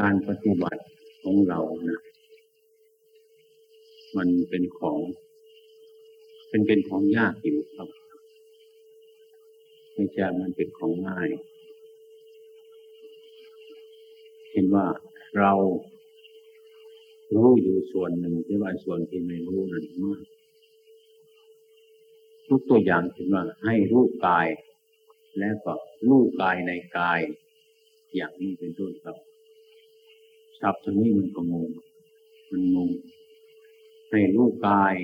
การปฏิบัติของเรานะมันเป็นของ เป็นเป็นของยากอยู่ครับไม่ใช่มันเป็นของง่ายเห็นว่าเรารู้อยู่ส่วนหนึ่งที่ว่าส่วนที่ไม่รู้นั่นมากทุกตัวอย่างเห็นว่าให้รู้กาย และก็รู้กายในกาย อย่างนี้เป็นต้นครับ ศัพท์ตัวนี้มันก็งง มันงง ให้รู้กาย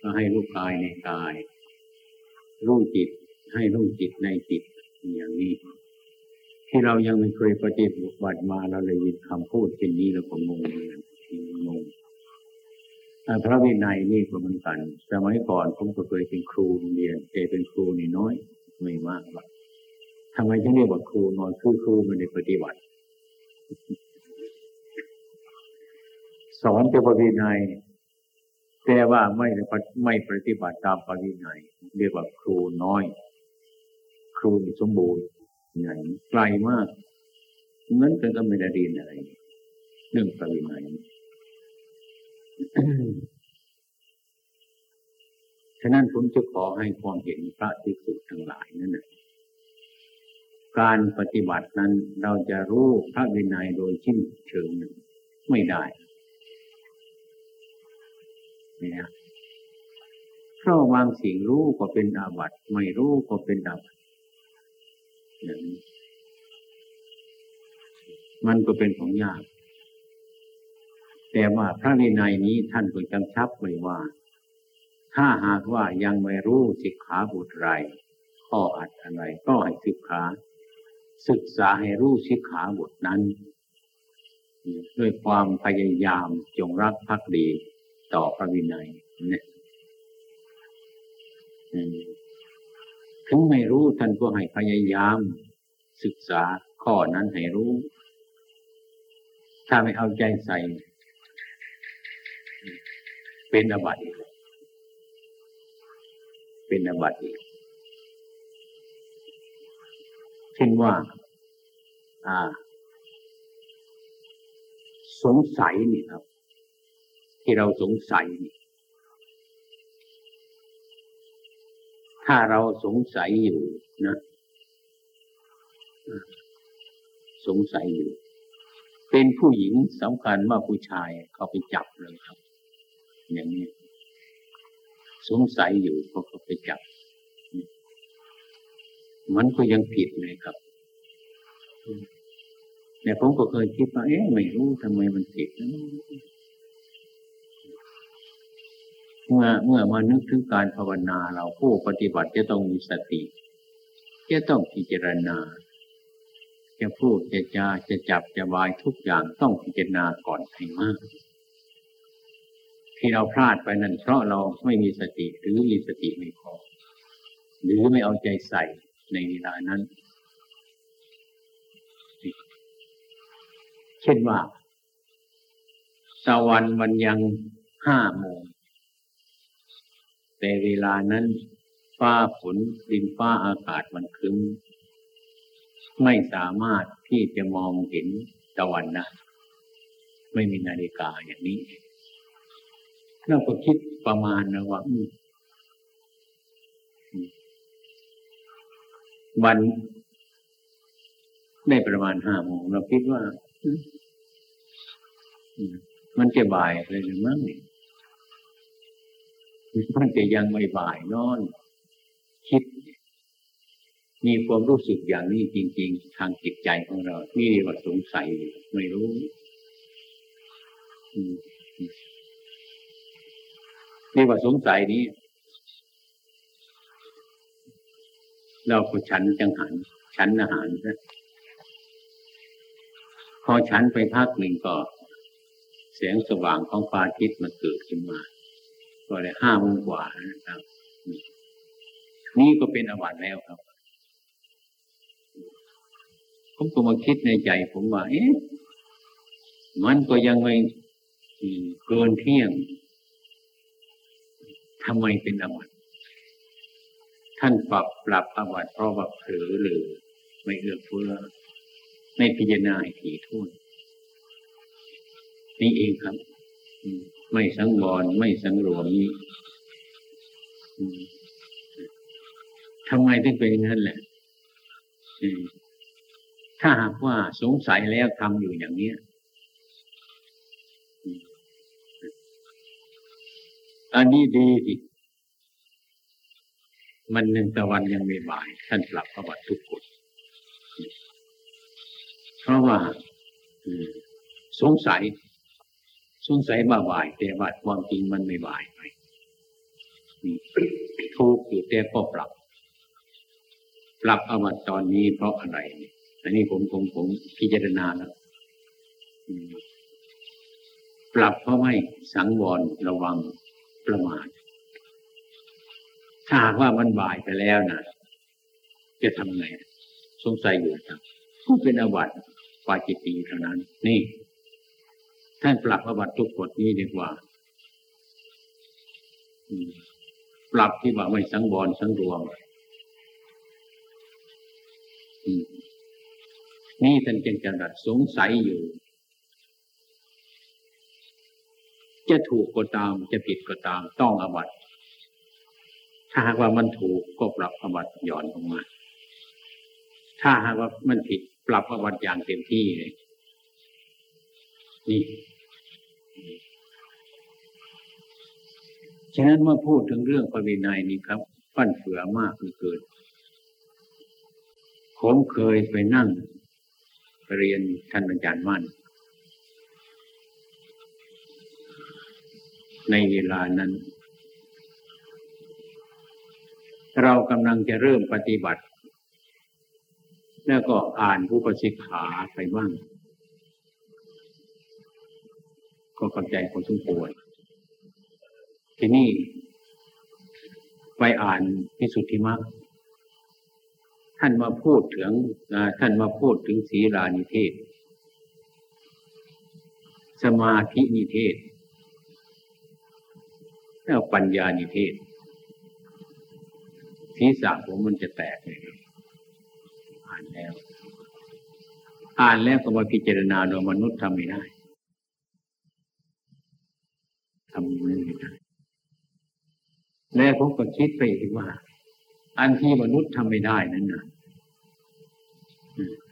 ก็ให้รู้กายในกาย รู้จิต ให้รู้จิตในจิต อย่างนี้ ที่เรายังไม่เคยปฏิบัติมาเราเลยยินคำพูดเช่นนี้เราก็งงเลยงงพระวินัยนี่ก็เหมือนกัน สมัยก่อนผมก็เคยเป็นครูเรียนแต่เป็นครูนี่น้อยไม่มากหรอกทำไมถึงเรียกว่าครูนอยคือครูไม่ได้ปฏิบัติ สอนแต่พระวินัย แต่ว่าไม่ไม่ปฏิบัติตามปรินัยเรียกว่าครูน้อย ครูสมบูรณ์ใหญ่ไกลมากงั้นก็ไม่ได้เรียนอะไรเรื่องปรินัยฉะนั้นผมจะขอให้ความเห็นพระภิกษุทั้งหลายนั่นนะการปฏิบัตินั้นเราจะรู้พระวินัยโดยชิ้นเชิงไม่ได้ เนี่ยเพราะบางสิ่งรู้ก็เป็นอาบัติไม่รู้ก็เป็นอาบัติอย่างนี้มันก็เป็นของยาก แต่ว่าพระวินัยนี้ท่านก็จำชับไว้ว่า ถ้าหากว่ายังไม่รู้สิกขาบุตรไร ข้ออัดอะไรก็ให้ศึกษาศึกษาให้รู้สิกขาบทนั้น ด้วยความพยายามจงรักภักดี ต่อพระวินัยเนี่ยถึงไม่รู้ท่านก็ให้พยายาม ศึกษาข้อนั้นให้รู้ ถ้าไม่เอาใจใส่ เป็นอบัติเป็นอบัติเช่นว่า อ่า สงสัยนี่ครับ ที่เราสงสัย ถ้าเราสงสัยอยู่นะสงสัยอยู่ เป็นผู้หญิงสำคัญว่าผู้ชายเขาไปจับเลยครับ อย่างนี้ สงสัยอยู่เขาก็ไปจับ มันก็ยังผิดเลยครับเนี่ยผมก็เคยคิดว่าเอ๊ะไม่รู้ทำไมมันผิด เมื่อเมื่อมานึกถึงการภาวนาเราผู้ปฏิบัติจะต้องมีสติจะต้องพิจารณา จะพูดจะจาจะจับจะวายทุกอย่างต้องพิจารณาก่อนให้มาก ที่เราพลาดไปนั่นเพราะเราไม่มีสติหรือมีสติไม่พอหรือไม่เอาใจใส่ในเวลานั้น เช่นว่าตะวันมันยังห้าโมง แต่เวลานั้น ฟ้าฝนดินฟ้าอากาศมันคึ้ม ไม่สามารถที่จะมองเห็นตะวันได้ไม่มีนาฬิกาอย่างนี้เราก็คิดประมาณนะว่าวันได้ประมาณห้าโมงเราคิดว่า มันจะบ่ายเลยหรือมั้งเนี่ย มันจะยังไม่บ่ายนอน คิด มีความรู้สึกอย่างนี้จริง ๆ ทางจิตใจของเรา นี่เรียกว่าสงสัยไม่รู้เรียกว่าสงสัยนี้ เราก็ฉันจังหันฉันอาหารนะพอฉันไปพักหนึ่งก็แสงสว่างของฟ้าทิศมันเกิดขึ้นมา ก็เลยห้าโมงกว่านะครับ นี่ก็เป็นอวัตแล้วครับ ผมก็มาคิดในใจผมว่า เอ๊ะมันก็ยังไม่เกินเที่ยงทำไมเป็นอวัตท่านปรับปรับอวัตเพราะว่าเผลอหรือ ไม่เอื้อเฟื้อไม่พิจารณาถี่ถ้วนนี่เองครับ ไม่สังวรไม่สังรวมนี้ทำไมถึงเป็นอย่างนั้นแหละถ้าหากว่าสงสัยแล้วทำอยู่อย่างนี้อันนี้ดีดิมันหนึ่งตะวันยังไม่บ่าย ท่านปรับประวัติทุกคนเพราะว่าสงสัย สงสัยว่าบ่าย แต่ว่าความจริงมันไม่บ่ายไปทุกอยู่แต่ก็ปรับ ปรับอวัตตอนนี้เพราะอะไรอันนี้ผมผมผมพิจารณาแล้วปรับเพราะไม่สังวรระวังประมาทถ้าหากว่ามันบ่ายไปแล้วนะจะทำไง สงสัยอยู่ครับผู้เป็นอวัตปาจิตตีเท่านั้น นี่ ท่านปรับอวัตทุกกฎนี้ดีกว่าปรับที่ว่าไม่สังวรสังรวมนี่ท่านจึงจะดัดสงสัยอยู่ จะถูกก็ตามจะผิดก็ตามต้องอวัตถ้าหากว่ามันถูกก็ปรับอวัตหย่อนลงมา ถ้าหากว่ามันผิดปรับอวัตอย่างเต็มที่เลยนี่ ฉะนั้นเมื่อพูดถึงเรื่องปวินัยนี่ครับฟั่นเฟือมากเลือเกินผมเคยไปนั่งเรียนท่านอาจารย์มั่น ในเวลานั้น เรากำลังจะเริ่มปฏิบัติ แล้วก็อ่านผู้ประสิทขาไปบ้าง ก็เข้าใจพอสมควรทีนี้ไปอ่านพิสุทธิมรรคท่านมาพูดถึงท่านมาพูดถึงศีลานิเทศ สมาธินิเทศ แล้วปัญญานิเทศศีรษะผมมันจะแตกเลยอ่านแล้ว อ่านแล้วก็มาพิจารณาโดยมนุษย์ทำไม่ได้ ทำไม่ได้แล้วผมก็คิดไปอีกว่า อันที่มนุษย์ทำไม่ได้นั้นนะ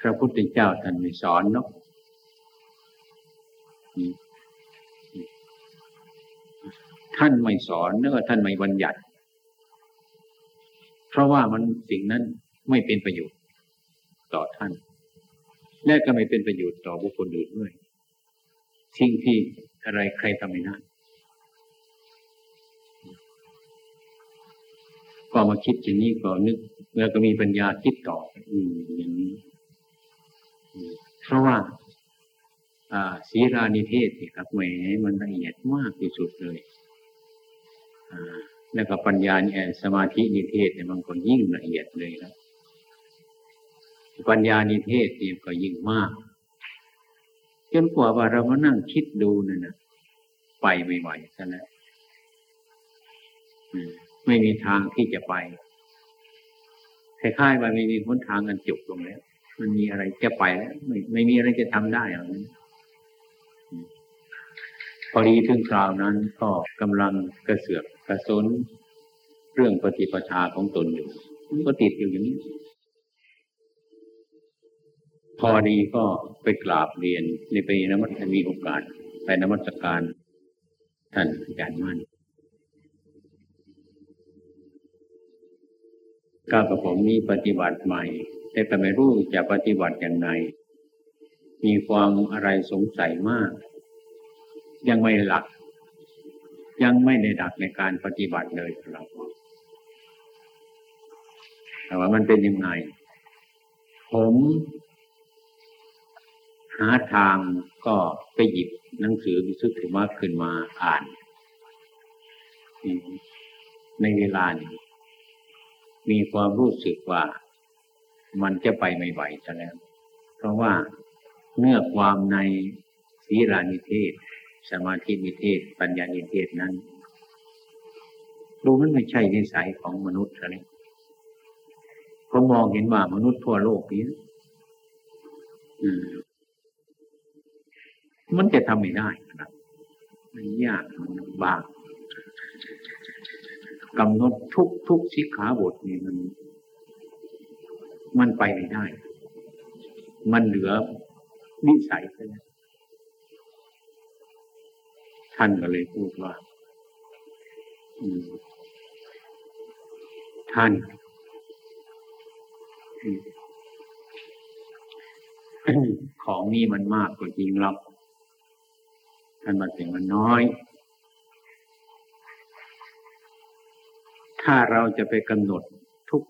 พระพุทธเจ้าท่านไม่สอนเนาะท่านไม่สอนเนื้อท่านไม่บัญญัติ เพราะว่ามันสิ่งนั้นไม่เป็นประโยชน์ต่อท่าน และก็ไม่เป็นประโยชน์ต่อบุคคลอื่นด้วย สิ่งที่อะไรใครทำไม่ได้ ก็มาคิดอย่างนี้ก็นึก แล้วก็มีปัญญาคิดต่ออืมอย่างนี้เพราะว่า อ่าศีรานิเทศครับแหมมันละเอียดมากที่สุดเลยอ่าแล้วก็ปัญญาเนี่ยสมาธินิเทศเนี่ยมันก็ยิ่งละเอียดเลยครับปัญญานิเทศเนี่ยก็ยิ่งมากจนกว่าว่าเรามานั่งคิดดูนั่นนะไปไม่ไหวซะแล้ว ไม่มีทางที่จะไปคล้ายๆว่าไม่มีหนทางกันจบลงแล้ว มันมีอะไรจะไปแล้วไม่ไม่มีอะไรจะทำได้อย่างนั้นพอดีถึงคราวนั้นก็กำลังกระเสือกกระสนเรื่องปฏิปทาของตนอยู่มันก็ติดอยู่อย่างนี้ พอดีก็ไปกราบเรียนในไปนมัสมีโอกาส ไปนมัสการท่านอาจารย์มั่น ก้ากับผมมีปฏิบัติใหม่ แต่ก็ไม่รู้จะปฏิบัติอย่างไรมีความอะไรสงสัยมาก ยังไม่หลัก ยังไม่ได้ดักในการปฏิบัติเลยครับแต่ว่ามันเป็นยังไง ผมหาทางก็ไปหยิบหนังสือวิสุทธิมรรคขึ้นมาอ่าน ในเวลานี้ มีความรู้สึกว่ามันจะไปไม่ไหวซะแล้ว เพราะว่าเนื้อความในศีรานิเทศ สมาธินิเทศ ปัญญานิเทศนั้นดูมันไม่ใช่นิสัยของมนุษย์เลยเขามองเห็นว่ามนุษย์ทั่วโลกนี้มันจะทำไม่ได้นะมันยากมันลำบาก กำหนดทุกทุกสิกขาบทนี่มัน มันไปไม่ได้ มันเหลือนิสัยไปแล้วท่านก็เลยพูดว่าท่านของนี้มันมากกว่าจริงหรอกท่านมาถึงมันน้อย ถ้าเราจะไปกำหนด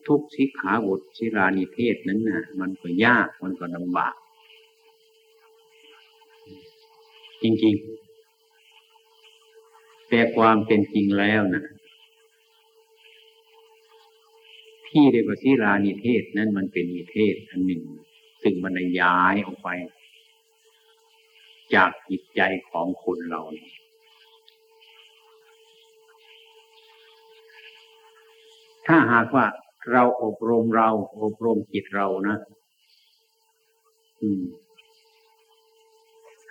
ทุกๆสิขาบทชิรานิเทศนั้นนะ่ะ มันก็ยากมันก็ลำบาก จริงๆ แต่ความเป็นจริงแล้วนะที่เรียกว่าศิรานิเทศนั้นมันเป็นนิเทศอันหนึ่ง ซึ่งมันย้ายออกไป จากจิตใจของคนเรานี่ ถ้าหากว่าเราอบรมเรา อบรมจิตเรานะ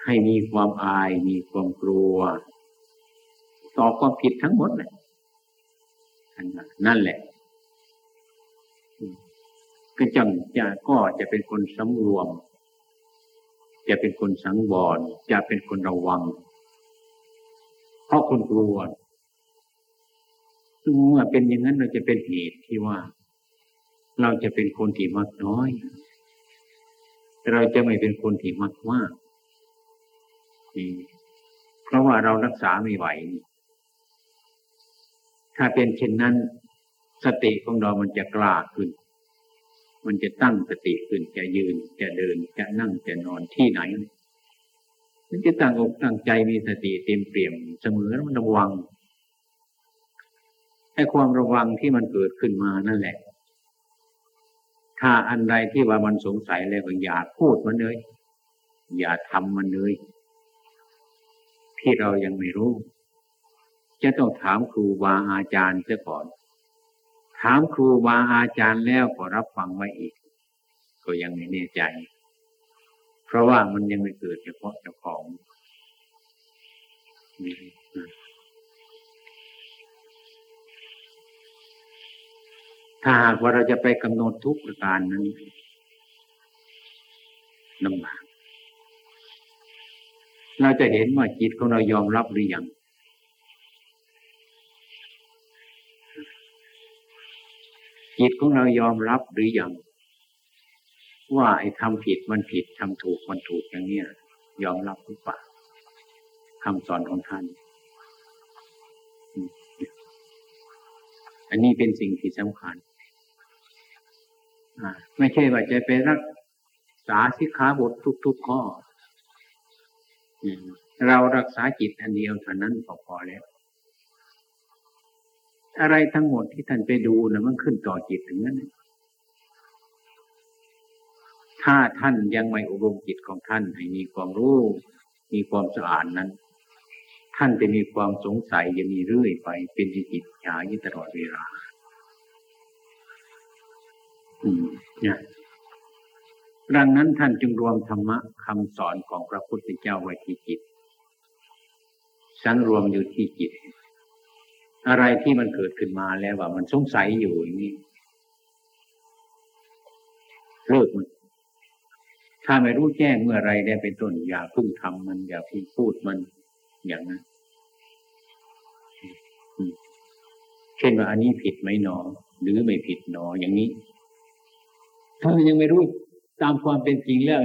ให้มีความอาย มีความกลัว ต่อความผิดทั้งหมดเลยนั่นแหละก็จังจะก็จะเป็นคนสำรวม จะเป็นคนสังวรจะเป็นคนระวัง เพราะคนกลัว เมื่อเป็นอย่างนั้นเราจะเป็นเหตุที่ว่า เราจะเป็นคนที่มักน้อย เราจะไม่เป็นคนที่มักมากเพราะว่าเรารักษาไม่ไหว ถ้าเป็นเช่นนั้น สติของเรามันจะกล้าขึ้น มันจะตั้งสติขึ้น จะยืน จะเดิน จะนั่ง จะนอนที่ไหน มันจะตั้งอกตั้งใจมีสติเต็มเปี่ยมเสมอมันระวัง ให้ความระวังที่มันเกิดขึ้นมานั่นแหละ ถ้าอันใดที่ว่ามันสงสัยแล้วก็อย่าพูดมันเลย อย่าทำมันเลยที่เรายังไม่รู้ จะต้องถามครูบาอาจารย์เสียก่อน ถามครูบาอาจารย์แล้วก็รับฟังไว้อีก ก็ยังไม่แน่ใจ เพราะว่ามันยังไม่เกิดเฉพาะเจ้าของ ถ้าหากว่าเราจะไปกำหนดทุกประการนั้นลำบากเราจะเห็นว่าจิตของเรายอมรับหรือยังจิตของเรายอมรับหรือยังว่าไอ้ทำผิดมันผิดทำถูกมันถูกอย่างเนี้ยยอมรับหรือเปล่าคำสอนของท่าน อันนี้เป็นสิ่งที่สำคัญ ไม่ใช่ว่าจะไปรักษาสิกขาบททุก ๆ ข้อเรารักษาจิตอันเดียวเท่านั้นพอพอแล้ว อะไรทั้งหมดที่ท่านไปดูนะมันขึ้นต่อจิตถึงนั้น ถ้าท่านยังไม่อบรมจิตของท่านให้มีความรู้ มีความสะอาดนั้น ท่านจะมีความสงสัยจะมีเรื่อยไปเป็นจิตฉายตลอดเวลา เนี่ยดังนั้นท่านจึงรวมธรรมะคำสอนของพระพุทธเจ้าไว้ที่จิต สังรวมอยู่ที่จิต อะไรที่มันเกิดขึ้นมาแล้วว่ามันสงสัยอยู่อย่างนี้เลิกมันถ้าไม่รู้แจ้งเมื่อไรได้เป็นต้นอย่าพึ่งทำมันอย่าพึ่งพูดมันอย่างนั้นเช่นว่าอันนี้ผิดไหมหนอ หรือไม่ผิดหนออย่างนี้ ถ้ามันยังไม่รู้ตามความเป็นจริงแล้ว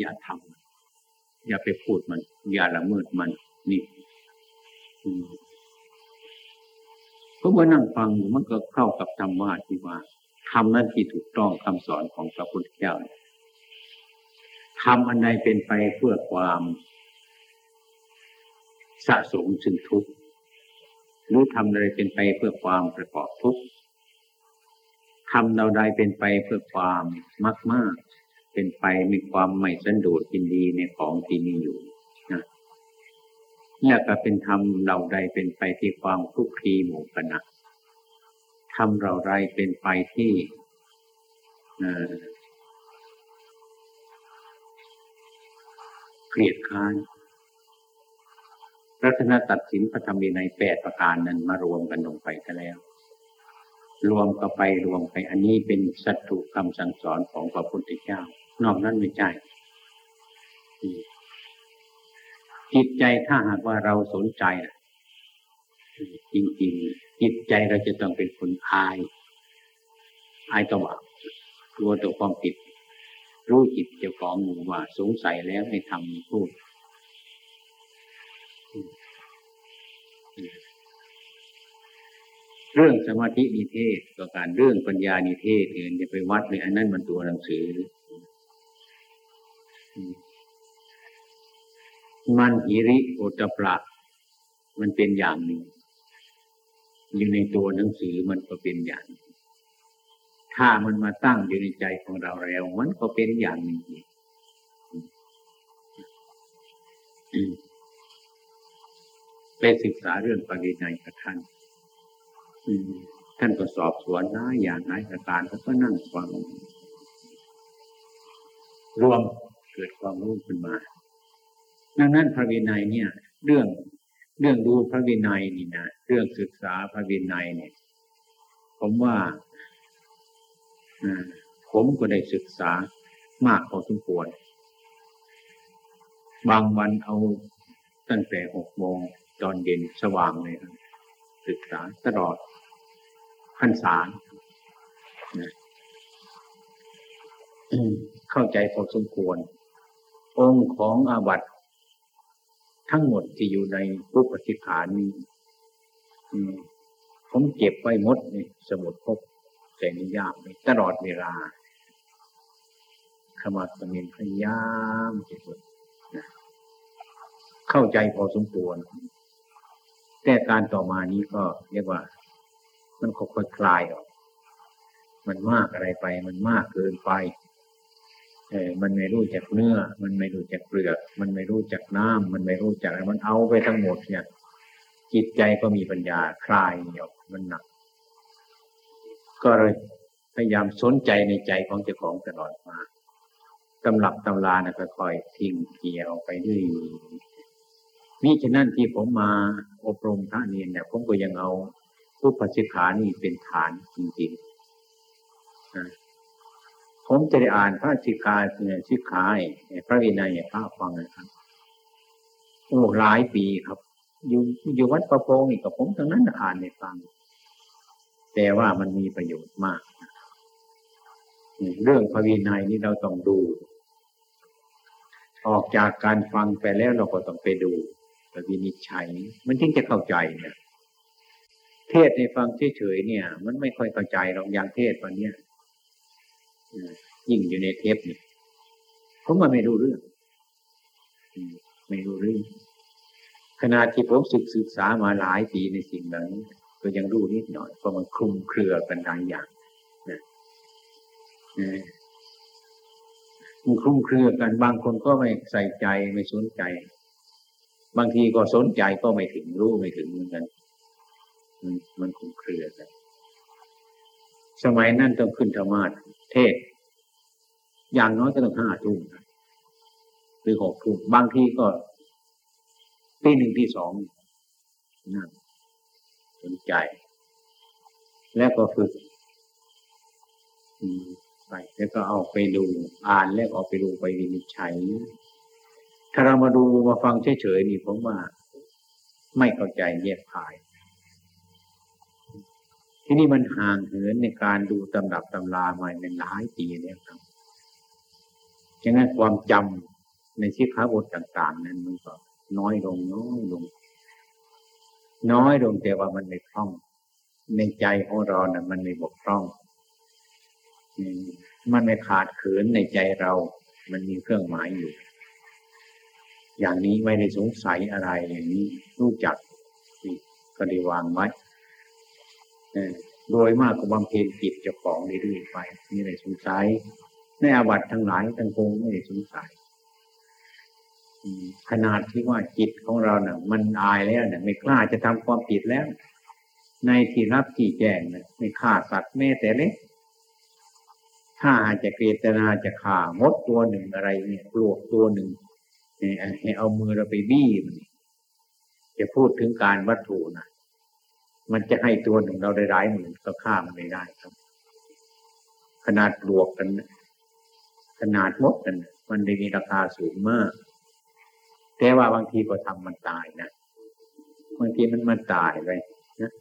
อย่าทำอย่าไปพูดมัน อย่าละเมิดมันนี่ก็เมื่อนั่งฟังมันก็เข้ากับธรรมะที่ว่าทำนั้นที่ถูกต้องคำสอนของพระพุทธเจ้าทำอันใดเป็นไปเพื่อความสะสมซึ่งทุกข์หรือทำอะไรเป็นไปเพื่อความประกอบทุกข์ ทำเราใดเป็นไปเพื่อความมากมากเป็นไปมีความไม่สันโดษยินดีในของที่มีอยู่นี่ก็เป็นธรรมเราใดเป็นไปที่ความคลุกคลีหมู่คณะธรรมเราใดเป็นไปที่เกลียดค้านรัตนตัดสินพระธรรมในแปดประการนั้นมารวมกันลงไปกันแล้ว รวมก็ไปรวมไปอันนี้เป็นสัตถุคำสั่งสอนของพระพุทธเจ้า นอกนั้นไม่ใช่จิตใจถ้าหากว่าเราสนใจจริงๆ จิตใจเราจะต้องเป็นคนอาย อายตวบากลัวตัวความผิด รู้จิตเจ้าของว่าสงสัยแล้วให้ทำพูด เรื่องสมาธินิเทศก็การเรื่องปัญญานิเทศเอื่นจะไปวัดเลยอันนั้นมันตัวหนังสือ มันหิริโอตปรามันเป็นอย่างหนึ่งอยู่ในตัวหนังสือมันก็เป็นอย่าง ถ้ามันมาตั้งอยู่ในใจของเราแล้ว มันก็เป็นอย่างหนึ่งไปศึกษาเรื่องปริญญากับท่าน ท่านก็สอบสวนนะอย่างไรประการเขาก็นั่งฟังรวมเกิดความรู้ขึ้นมา ดังนั้นพระวินัยเนี่ย เรื่องเรื่องดูพระวินัยนี่นะเรื่องศึกษาพระวินัยเนี่ย ผมว่าผมก็ได้ศึกษามากพอสมควร บางวันเอาตั้งแต่หกโมงตอนเย็นสว่างเลยครับศึกษาตลอด พรรษาเข้าใจพอสมควร องค์ของอาวัตทั้งหมดที่อยู่ในรูปสิขานี้ผมเก็บไว้หมดในสมุดพกแต่นิยามตลอดเวลาขมาสมินพยายามที่สุดเข้าใจพอสมควร แต่การต่อมานี้ก็เรียกว่า มันค่อยๆคลายออก มันมากอะไรไป มันมากเกินไป เออมันไม่รู้จักเนื้อ มันไม่รู้จักเปลือก มันไม่รู้จักน้ำมันไม่รู้จักอะไรมันเอาไปทั้งหมดเนี่ย จิตใจก็มีปัญญาคลายออกมันหนัก ก็เลยพยายามสนใจในใจของเจ้าของตลอดมาตำรับตำรานะค่อยๆทิ้งเกี่ยวไปเรื่อยมิฉะนั้นที่ผมมาอบรมพระเนียนเนี่ยผมก็ยังเอา ผู้ปฏิขานี่เป็นฐานจริงๆ ผมจะได้อ่านพระสิกาเนี่ยสิกายพระวินัยพระฟังนะครับโอ้หลายปีครับ อยู่อยู่วัดประโพงนี่กับผมทั้งนั้นอ่านในฟัง แต่ว่ามันมีประโยชน์มาก เรื่องพระวินัยนี่เราต้องดู ออกจากการฟังไปแล้วเราก็ต้องไปดูไปวินิจฉัย มันจึงจะเข้าใจเนี่ย เทศในฟังเฉยๆเนี่ย มันไม่ค่อยเข้าใจหรอกอย่างเทศวันเนี้ยยิ่งอยู่ในเทปเนี่ยผมมาไม่รู้เรื่องไม่รู้เรื่องขณะที่ผมศึกศึกษามาหลายปีในสิ่งนั้นก็ยังรู้นิดหน่อยเพราะมันคลุมเครือกันหลายอย่างนะมันคลุมเครือกันบางคนก็ไม่ใส่ใจไม่สนใจ บางทีก็สนใจก็ไม่ถึงรู้ไม่ถึงเหมือนกัน มันมันคุ้มเครือกันสมัยนั้นต้องขึ้นธรรมาเทศ อย่างน้อยก็ต้องห้าทุ่มหรือหกทุ่มบางทีก็ตีหนึ่งที่สองนั่นสนใจ แล้วก็ฝึกไป แล้วก็เอาไปดูอ่านแล้วเอาไปดูไปวินิจฉัยถ้าเรามาดูมาฟังเฉยๆนี่ผมว่า ไม่เข้าใจแยกภาย ที่นี่มันห่างเหินในการดูตำรับตำรามาเป็นหลายปีแล้วครับฉะนั้นความจำในที่ขาบทต่าง ๆ นั้นมันก็น้อยลงน้อยลง น้อยลงแต่ว่ามันไม่คล่อง ในใจของเรานะ่ะ มันไม่บกพร่องมันไม่ขาดเขินในใจเรา มันมีเครื่องหมายอยู่ อย่างนี้ไม่ได้สงสัยอะไรอย่างนี้รู้จักก็ได้วางไว้ โดยมากก็บำเพ็ญจิตเจ้าของเรื่อยๆไปนี่เลยสงสัยในอาบัตทั้งหลายทั้งปวงไม่ได้สงสัยขนาดที่ว่าจิตของเราเนะ่ะ มันอายแล้วเนี่ยไม่กล้าจะทำความผิดแล้ว ในที่รับที่แจ้งเนี่ยไม่ฆ่าสัตว์แม่แต่เล็กถ้าอาจจะเกตนาจะฆ่ามดตัวหนึ่งอะไร เนี่ยปลวกตัวหนึ่งให้เอามือเราไปบี้มันจะพูดถึงการวัตถุนะ มันจะให้ตัวหนึ่งเราได้ร้ายหมื่นก็ฆ่ามันไม่ได้ครับ ขนาดบวกกัน ขนาดมดกันมันได้มีราคาสูงมาก แต่ว่าบางทีก็ทำมันตายนะบางทีมันมันตายไปนะ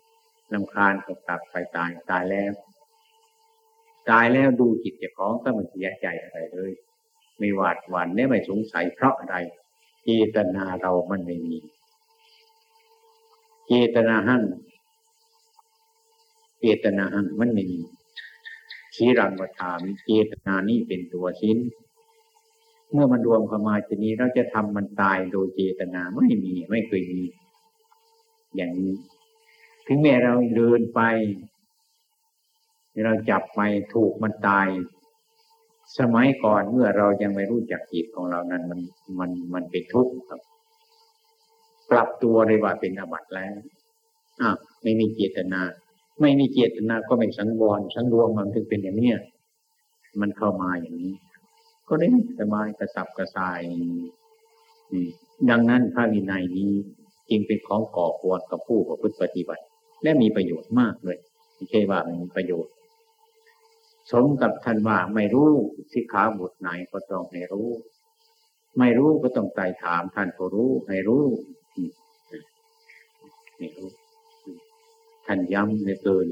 ลำคาญก็กลับไปตายตายแล้ว ตายแล้วดูจิตจะของก็มันเสียใจอะไรเลยไม่หวาดหวั่นไม่ไม่สงสัยเพราะอะไร เจตนาเรามันไม่มี เจตนาหั่น เจตนาหันมันไม่มีชีรังวถามเจตนานี่เป็นตัวชิ้น เมื่อมันรวมเข้ามาทีนี้เราจะทำมันตายโดยเจตนาไม่มีไม่เคยมี อย่างนี้ถึงแม้เราเดินไป เราจับไปถูกมันตาย สมัยก่อนเมื่อเรายังไม่รู้จักจิตของเรานั้นมันมันมันเป็นทุกข์ครับ ปรับตัวเลยว่าเป็นอบัตแล้วอะไม่มีเจตนา ไม่มีเจตนาก็ไม่สังวรสังรวมมันถึงเป็นอย่างเนี้ยมันเข้ามาอย่างนี้ ก็ได้สบายกระสับกระส่ายดังนั้นพระวินัยนี้จึงเป็นของก่อควรกับผู้ประพฤติปฏิบัติ และมีประโยชน์มากเลยไม่ใช่ว่ามันมีประโยชน์ สมกับท่านว่าไม่รู้สิขาบทไหนก็ต้องให้รู้ ไม่รู้ก็ต้องไต่ถามท่านก็รู้ให้รู้ให้รู้ ท่านย้ำเหลือเกิน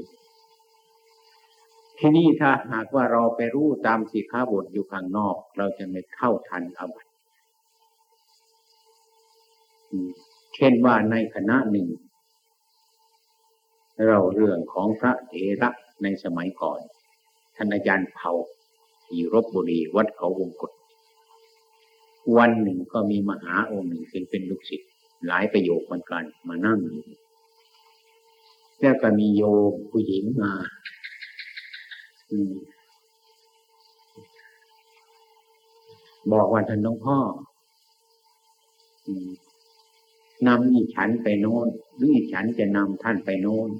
ที่นี่ถ้าหากว่าเราไปรู้ตามสีขาบทอยู่ข้างนอก เราจะไม่เข้าทันอบัตเช่นว่าในคณะหนึ่ง เราเรื่องของพระเถระในสมัยก่อนท่านอาจารย์เผาอยู่รบบุรีวัดเขาวงกฏวันหนึ่งก็มีมหาองค์หนึ่งเป็นเป็นลูกศิษย์หลายประโยคเหมือนกันมานั่งอยู่ แล้วก็มีโยมผู้หญิงมาบอกว่าท่านหลวงพ่อนำอีฉันไปโน่นหรืออีฉันจะนำท่านไปโน่น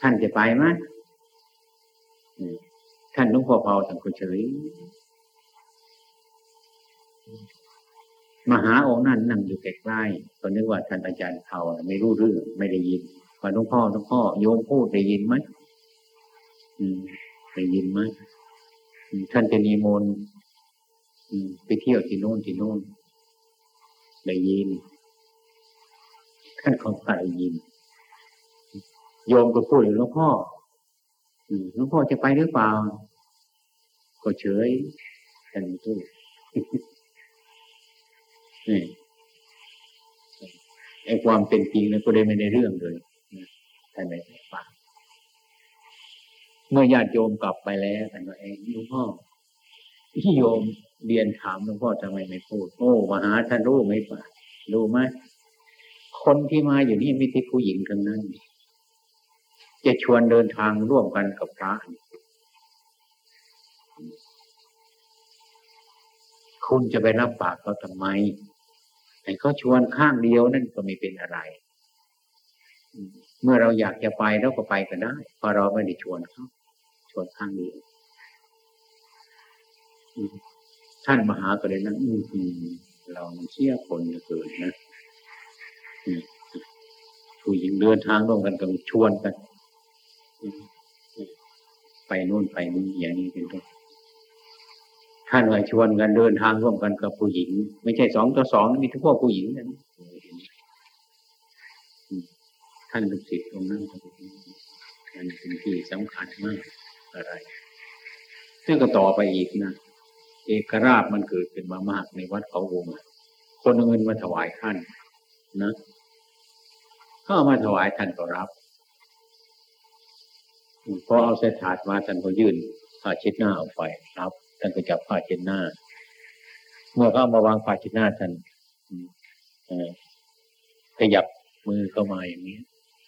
ท่านจะไปไหมท่านหลวงพ่อเผาท่านก็เฉย มหาองค์นั้นนั่งอยู่ใกล้ๆก็นึกว่าท่านอาจารย์เขาไม่รู้เรื่องไม่ได้ยินว่าหลวงพ่อหลวงพ่อโยมพูดได้ยินไหมอืมได้ยินไหมท่านจะนิมนต์ไปเที่ยวที่โน่นที่โน่นได้ยินท่านของฝ่ายยิน โยมก็พูดหลวงพ่อหลวงพ่อจะไปหรือเปล่า ก็เฉยท่านพูด ไอ้ความเป็นจริงนั้นก็ได้ไม่ได้เรื่องเลยท่านไม่ได้ฟังเมื่อญาติโยมกลับไปแล้วท่านก็เองหลวงพ่อที่โยมเรียนถามหลวงพ่อทำไมไม่พูด โอ้มหาท่านรู้ไหมป่ะรู้ไหมคนที่มาอยู่นี่ม่ใช่ผู้หญิงทั้งนั้น จะชวนเดินทางร่วมกันกับพระคุณจะไปรับปากเขาทำไม แต่เขาชวนข้างเดียวนั่นก็ไม่เป็นอะไร เมื่อเราอยากจะไปเราก็ไปก็ได้พอเราไม่ได้ชวนเขาชวนข้างเดียวท่านมหาก็เลยนั่งเราเชื่อคนเกิดนะผู้หญิงเดินทางร่วมกันก็ชวนกันไปนู่นไปนี่อย่างนี้เป็นต้น ท่านว่าชวนกันเดินทางร่วมกันกับผู้หญิง ไม่ใช่สองต่อสองมีทั้งพวกผู้หญิงนั้นท่านลูกศิษย์ตรงนั้นท่านเป็นที่สำคัญมากอะไรซึ่งก็ต่อไปอีกนะเอกราชมันเกิดขึ้นมามากในวัดเขาวงคนเงินมาถวายท่านนะเขาเอามาถวายท่านก็รับพอเอาเศษถาดมาท่านก็ยื่นผ้าเช็ดหน้าออกไปรับ ท่านก็จับผ้าเช็ดหน้า เมื่อเขามาวางผ้าเช็ดหน้าท่านขยับมือเข้ามาอย่างนี้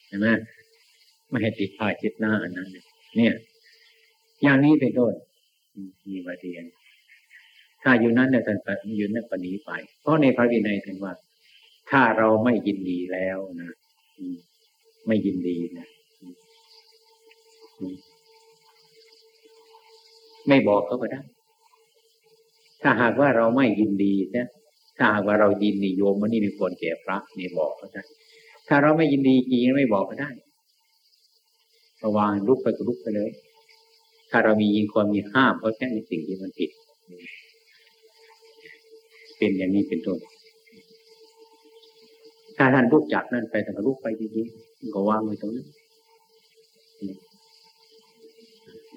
เห็นไหมไม่ให้ติดผ้าเช็ดหน้าอันนั้นเนี่ย อย่างนี้เป็นต้นมีบาเรียน ถ้าอยู่นั้นเนี่ยท่านอยู่นั่นปณีไป เพราะในพระวินัยท่านว่า ถ้าเราไม่ยินดีแล้วนะไม่ยินดีนะไม่บอกเขาก็ได้ ถ้าหากว่าเราไม่ยินดีนะถ้าหากว่าเรายินดีโยมมันนี่มีควรแก่พระนี่บอกก็ได้ถ้าเราไม่ยินดีจริงไม่บอกก็ได้ระวางลุกไปก็ลุกไปเลย ถ้าเรามียิงความมีห้ามเพราะแค่ในสิ่งที่มันผิด เป็นอย่างนี้เป็นต้นถ้าท่านลุกจากนั่นไปแต่ก็ลุกไปจริงๆก็วางไว้ตรงนั้น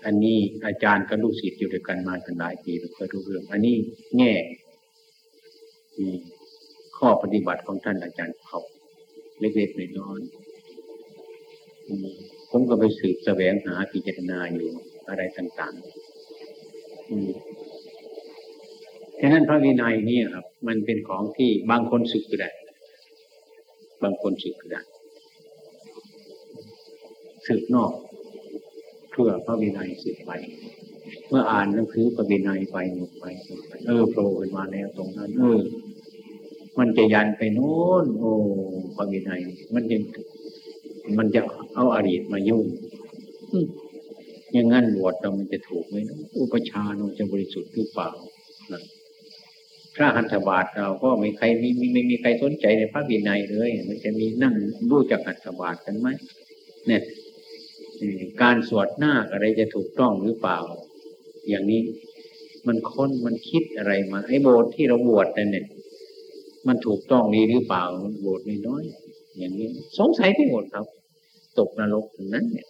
อันนี้อาจารย์กับลูกศิษย์อยู่ด้วยกันมาตั้งหลายปีเราเคยรู้เรื่อง อันนี้แง่ข้อปฏิบัติของท่านอาจารย์เขาเล็กๆน้อยผมก็ไปสืบแสวงหาพิจารณาอยู่อะไรต่างๆฉะนั้นพระวินัยนี่ครับ มันเป็นของที่บางคนสึกก็ได้ บางคนสึกก็ได้สึกนอก เพื่อพระวินัยสืบไป เมื่ออ่านหนังสือพระวินัยไปหมดไปหมดไปเออโผล่ขึ้นมาแล้วตรงนั้น เออ มันจะยันไปโน้นโอ้พระวินัย มันจะมันจะเอาอาดีตมายุ่งอย่างงั้นบวชเรามันจะถูกไหมอุปชาเราจะบริสุทธิ์หรือเปล่าพระหันถบาทเราก็ไม่ใครไม่ไม่ไม่มีใครสนใจในพระวินัยเลย มันจะมีนั่งรู้จักหันถบาทกันไหมเนี่ย การสวดหน้าอะไรจะถูกต้องหรือเปล่า อย่างนี้มันค้นมันคิดอะไรมาไอ้โบสถ์ที่เราบวชเนี่ยมันถูกต้องดีหรือเปล่าโบสถ์น้อยอย่างนี้ สงสัยไปหมดครับ ตกนรกถึงนั้นเนี่ย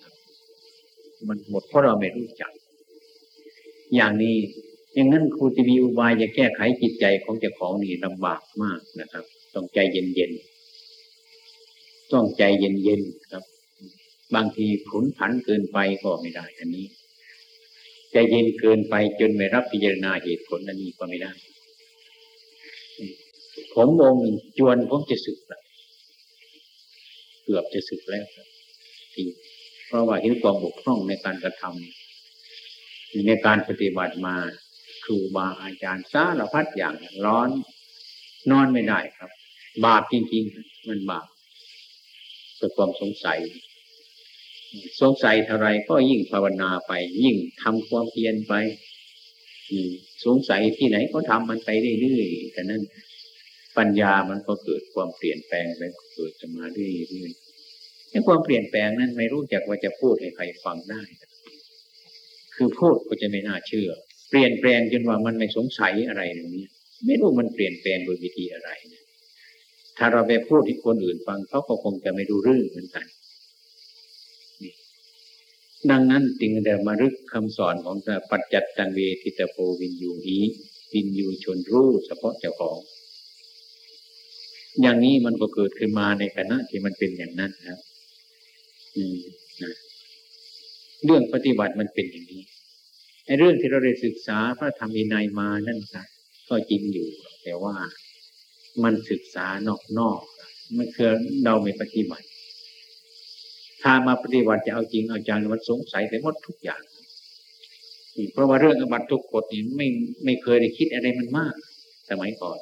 มันหมดเพราะเราไม่รู้จัก อย่างนี้อย่างนั้นครูจะมีอุบายจะแก้ไขจิตใจของเจ้าของนี่ลำบากมากนะครับ ต้องใจเย็นๆต้องใจเย็นๆครับ บางทีผุนผันเกินไปก็ไม่ได้ อันนี้ใจเย็นเกินไปจนไม่รับพิจารณาเหตุผลอันนี้ก็ไม่ได้ ผมองจวนผมจะสึกแล้วเกือบจะสึกแล้วครับทีเพราะว่าเห็นความบกพร่องในการกระทำในการปฏิบัติมาครูบาอาจารย์สารพัดอย่างร้อน นอนไม่ได้ครับ บาปจริงๆ มันบาปเกิดความสงสัย สงสัยเท่าไรก็ยิ่งภาวนาไป ยิ่งทำความเพียรไปสงสัยที่ไหนก็ทำมันไปเรื่อยๆแต่นั้นปัญญามันก็เกิดความเปลี่ยนแปลงไปเกิดจะมาเรื่อยๆในความเปลี่ยนแปลงนั้นไม่รู้จักว่าจะพูดให้ใครฟังได้ คือพูดก็จะไม่น่าเชื่อ เปลี่ยนแปลงจนว่ามันไม่สงสัยอะไรตรงนี้ไม่รู้มันเปลี่ยนแปลงโดยวิธีอะไรถ้าเราไปพูดที่คนอื่นฟังเขาก็คงจะไม่ดูเรื่องเหมือนกัน ดังนั้นจึงเดิมารึกคำสอนของปัจจัตตังเวทิตโพวินยูหีวินยูชนรู้เฉพาะเจ้าของ อย่างนี้มันก็เกิดขึ้นมาในคณะที่มันเป็นอย่างนั้นครับอืมนะเรื่องปฏิบัติมันเป็นอย่างนี้ไอ้เรื่องที่เราได้ศึกษาพระธรรมวินัยมานั่นครับก็จริงอยู่ แต่ว่ามันศึกษานอกนอกมันคือเราไม่ปฏิบัติ ถ้ามาปฏิบัติจะเอาจริงเอาจังมันสงสัยไปหมดทุกอย่างเพราะว่าเรื่องอบัตทุกกฎนี่ไม่ไม่เคยได้คิดอะไรมันมาก สมัยก่อน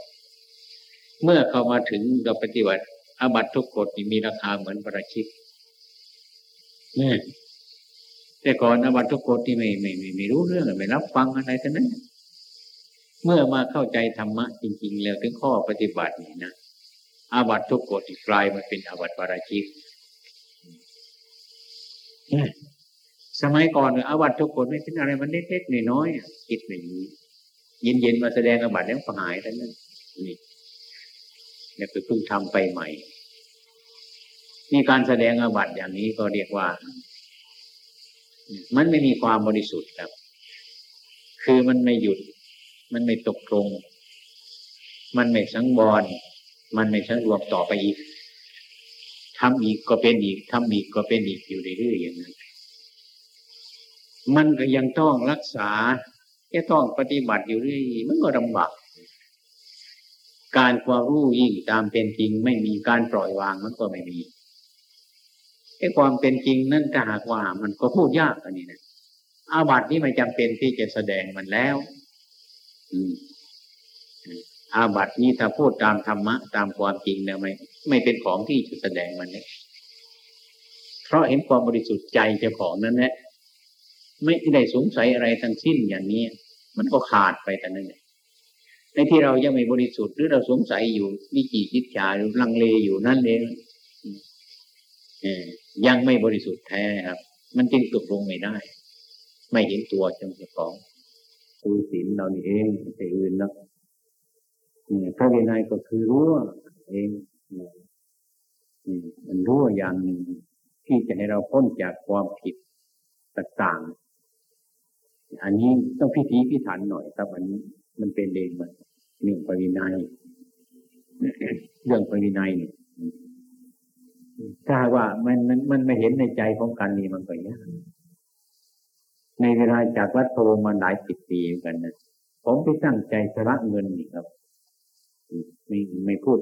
เมื่อเข้ามาถึงเราปฏิบัติอบัตทุกกฎนี่มีราคาเหมือนประชิกเนี่ยแต่ก่อนอบัตทุกกฎที่ไม่ไม่ไม่ไม่รู้เรื่องไม่รับฟังอะไรทั้งนั้น เมื่อมาเข้าใจธรรมะจริง ๆ แล้วถึงข้อปฏิบัตินี่นะอาบัตทุกกฎกลายมาเป็นอาบัติปราชิก สมัยก่อนเนี่ยอาวัตทุกคนไม่เป็นอะไรมันเล็กๆน้อยๆคิดอย่างนี้เย็นๆมาแสดงอาบัตแล้วหายแล้วนั่นนี่เนี่ยไปพิ่งทำไปใหม่นี่การแสดงอาบัตอย่างนี้ก็เรียกว่า มันไม่มีความบริสุทธิ์ครับ คือมันไม่หยุด มันไม่ตกตรง มันไม่สังวรมันไม่สังรวมต่อไปอีก ทำอีกก็เป็นอีกทำอีกก็เป็นอีกอยู่เรื่อยๆอย่างนั้น มันก็ยังต้องรักษาจะต้องปฏิบัติอยู่เรื่อยมันก็ลำบาก การความรู้ยิ่งตามเป็นจริงไม่มีการปล่อยวางมันก็ไม่มีไอ้ความเป็นจริงนั่นถ้าหากว่ามันก็พูดยากอันนี้นะอาบัตินี้ไม่จำเป็นที่จะแสดงมันแล้ว อืมอาบัตินี้ถ้าพูดตามธรรมะ ตามความจริงเนี่ยไม่ ไม่เป็นของที่จะแสดงมันเนี่ยเพราะเห็นความบริสุทธิ์ใจเจ้าของนั้นแหละไม่ได้สงสัยอะไรทั้งสิ้นอย่างนี้ มันก็ขาดไปแต่นั้นเองในที่เรายังไม่บริสุทธิ์หรือเราสงสัยอยู่วิจิคิดฉาหรือลังเลอยู่นั่นเองยังไม่บริสุทธิ์แท้ครับ มันจึงตกลงไม่ได้ ไม่เห็นตัวจังของคือศีลเรานี่เองไม่อื่นแล้วพระวินัยก็คือรู้เอง มันรู้อย่างหนึ่งที่จะให้เราพ้นจากความผิดต่างๆ อันนี้ต้องพิธีพิถันหน่อยครับ อันนี้มันเป็นเองมันเรื่องปรินัยเรื่องปรินัยเนี่ยถ้าว่ามันมันมันไม่เห็นในใจของกันนี่มันก็ยากในเวลาจากวัดโพมาหลายสิบปีกันนะผมไปตั้งใจสละเงินนี่ครับ ไม่ไม่พูด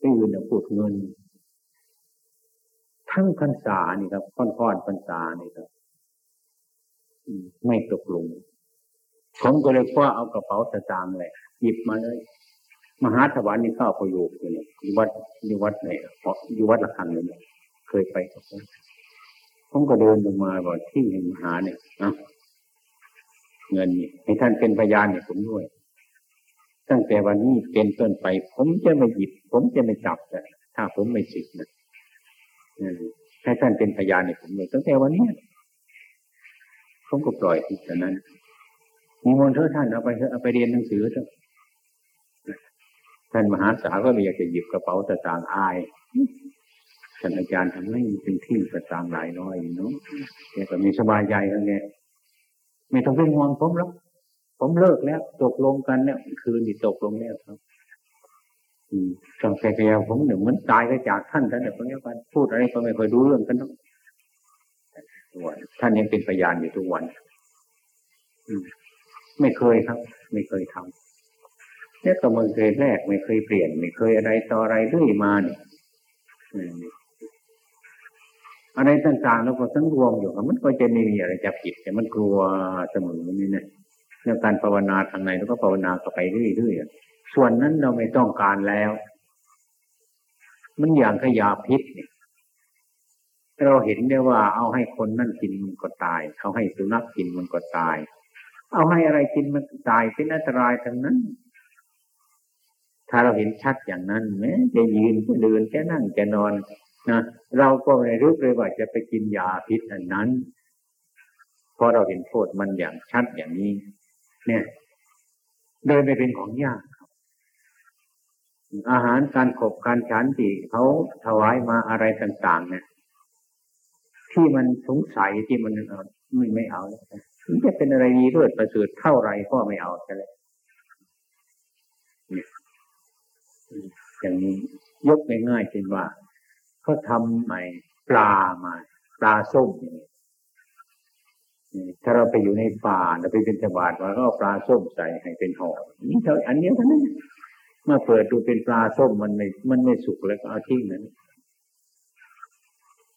ไม่อื่นพูดเงิน ทั้งพรรษานี่ครับค่อนๆพรรษานี่ครับไม่ตกลงผมก็เลยคว้าเอากระเป๋าสตางค์เลยหยิบมาเลย มหาถวันนี่เข้าประโยคอยู่เนี่ยอยู่วัดอยู่วัดไหนอยู่วัดละคังเลยเคยไปกับผมผมก็เดินลงมาบอกที่มหาเนี่ยเงินนี่ให้ท่านเป็นพยานเนี่ยผมด้วย ตั้งแต่วันนี้เป็นต้นไป ผมจะไม่หยิบ ผมจะไม่จับแต่ถ้าผมไม่สิทธิ์นะให้ท่านเป็นพยานเนี่ยผมเลยตั้งแต่วันนี้ผมก็ปล่อยที่นั้นมีมนเถอะท่านเอาไปเถอะเอาไปเรียนหนังสือเถอะท่านมหาสาก็ไม่อยากจะหยิบกระเป๋าตะตางอายท่านอาจารย์ทำให้เป็นที่ตะตางหลายน้อยเนาะแกก็มีสบายใจแล้วไงไม่ต้องเป็นห่วงผมหรอก ผมเลิกแล้ว ตกลงกันเนี่ยคืนที่ตกลงแล้วครับอืมจังแกๆผมหนึ่งมันตายก็จากท่านท่านเนี่ยคนนี้กันพูดอะไรก็ไม่เคยดูเรื่องกันทั้งท่านยังเป็นพยานอยู่ทุกวันอืมไม่เคยครับ ไม่เคยทำเนี่ยก็มันเคยแรกไม่เคยเปลี่ยน ไม่เคยอะไรต่ออะไรเรื่อยมาเนี่ยอะไรต่างๆแล้วก็ทั้งรวมอยู่มันก็จะไม่มีอะไรจะผิดแต่มันกลัวเสมอนี่นะ เรื่องการภาวนาทางในแล้วก็ภาวนาก็ไปเรื่อยๆส่วนนั้นเราไม่ต้องการแล้ว มันอย่างขยาพิษเนี่ยเราเห็นได้ว่าเอาให้คนนั่นกินมันก็ตาย เอาให้สุนัขกินมันก็ตาย เอาให้อะไรกินมันตายเป็นอันตรายทั้งนั้น ถ้าเราเห็นชัดอย่างนั้นแม้จะยืนจะเดินจะนั่งจะนอนนะเราก็ไม่รู้เลยว่าจะไปกินยาพิษอันนั้นเพราะเราเห็นโทษมันอย่างชัดอย่างนี้ เนี่ยเดินไปเป็นของยากอาหารการขบการฉันที่เขาถวายมาอะไรต่างๆ เนี่ย ที่มันสงสัยที่มันไม่ไม่เอาจะเป็นอะไรดีเลิศประเสริฐเท่าไรก็ไม่เอาจะเลยอย่างนี้ยกง่ายๆเป็นว่าเขาทำใหม่ปลามา ปลาส้มอย่างนี้ ถ้าเราไปอยู่ในป่าเราไปเป็นสบาดว่าก็ปลาส้มใส่ให้เป็นห่อนี่เท่าอันนี้เท่านั้นมาเปิดดูเป็นปลาส้มมันไม่มันไม่สุกแล้วก็เอาทิ้งนั้น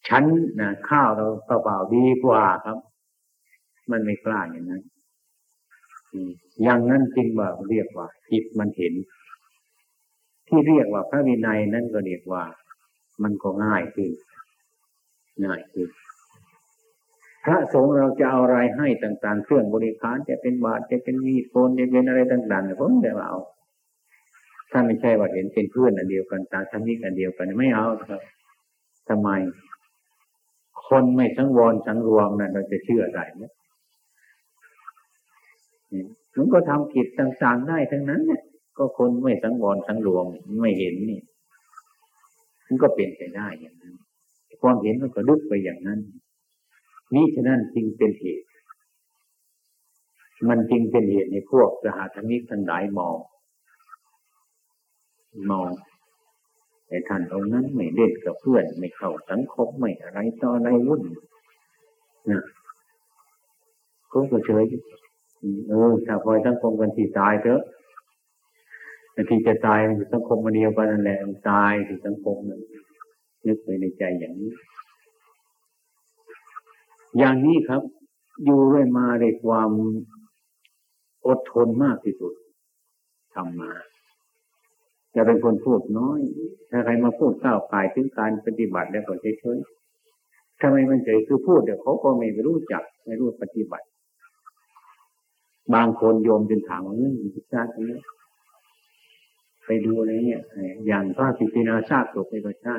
ชั้นนะข้าวเราเปล่าดีกว่าครับ มันไม่กล้าอย่างนั้นอย่างนั้นจริงว่าเรียกว่าจิตมันเห็น ที่เรียกว่าพระวินัยนั้นก็เรียกว่า มันก็ง่ายขึ้นง่ายขึ้น พระสงฆ์เราจะเอาอะไรให้ต่าง ๆ เครื่องบริการจะเป็นบาตรจะเป็นมีดโกนจะเป็นอะไรต่างๆผมจะเอาถ้าไม่ใช่ว่าเห็นเป็นเพื่อนอันเดียวกันตาธรรมิกอันเดียวกันไม่เอาครับทำไม คนไม่สังวรสังรวมนั้นเราจะเชื่อได้ไหมมันก็ทำกิจต่าง ๆ ได้ทั้งนั้นเนี่ยก็คนไม่สังวรสังรวมไม่เห็นนี่มันก็เป็นไปได้อย่างนั้นความเห็นมันก็ลึกไปอย่างนั้น นี่ฉะนั้นจึงเป็นเหตุ มันจึงเป็นเหตุในพวกสหธรรมิกทั้งหลายมอง มองแต่ท่านองนั้นไม่เล่นกับเพื่อนไม่เข้าสังคมไม่อะไรต่ออะไรวุ่นนะก็เฉยเออถ้าพอสังคมกันที่ตายเถอะที่จะตายสังคมมันเดียวกันนั่นแหละตายที่สังคมนั้นนึกไปในใจอย่างนี้ อย่างนี้ครับ อยู่เรื่อยมาในความอดทนมากที่สุดทำมาจะเป็นคนพูดน้อย ถ้าใครมาพูดก้าวกายถึงการปฏิบัติแล้วก็เฉยๆทำไมมันเฉยคือพูดเดี๋ยวเขาก็ไม่รู้จักไม่รู้ปฏิบัติ บางคนโยมจนถามว่าเรื่องพิซซ่าตรงนี้ไปดูอะไรเนี่ยอย่างพระสิตินาชาติตกไปก็ใช่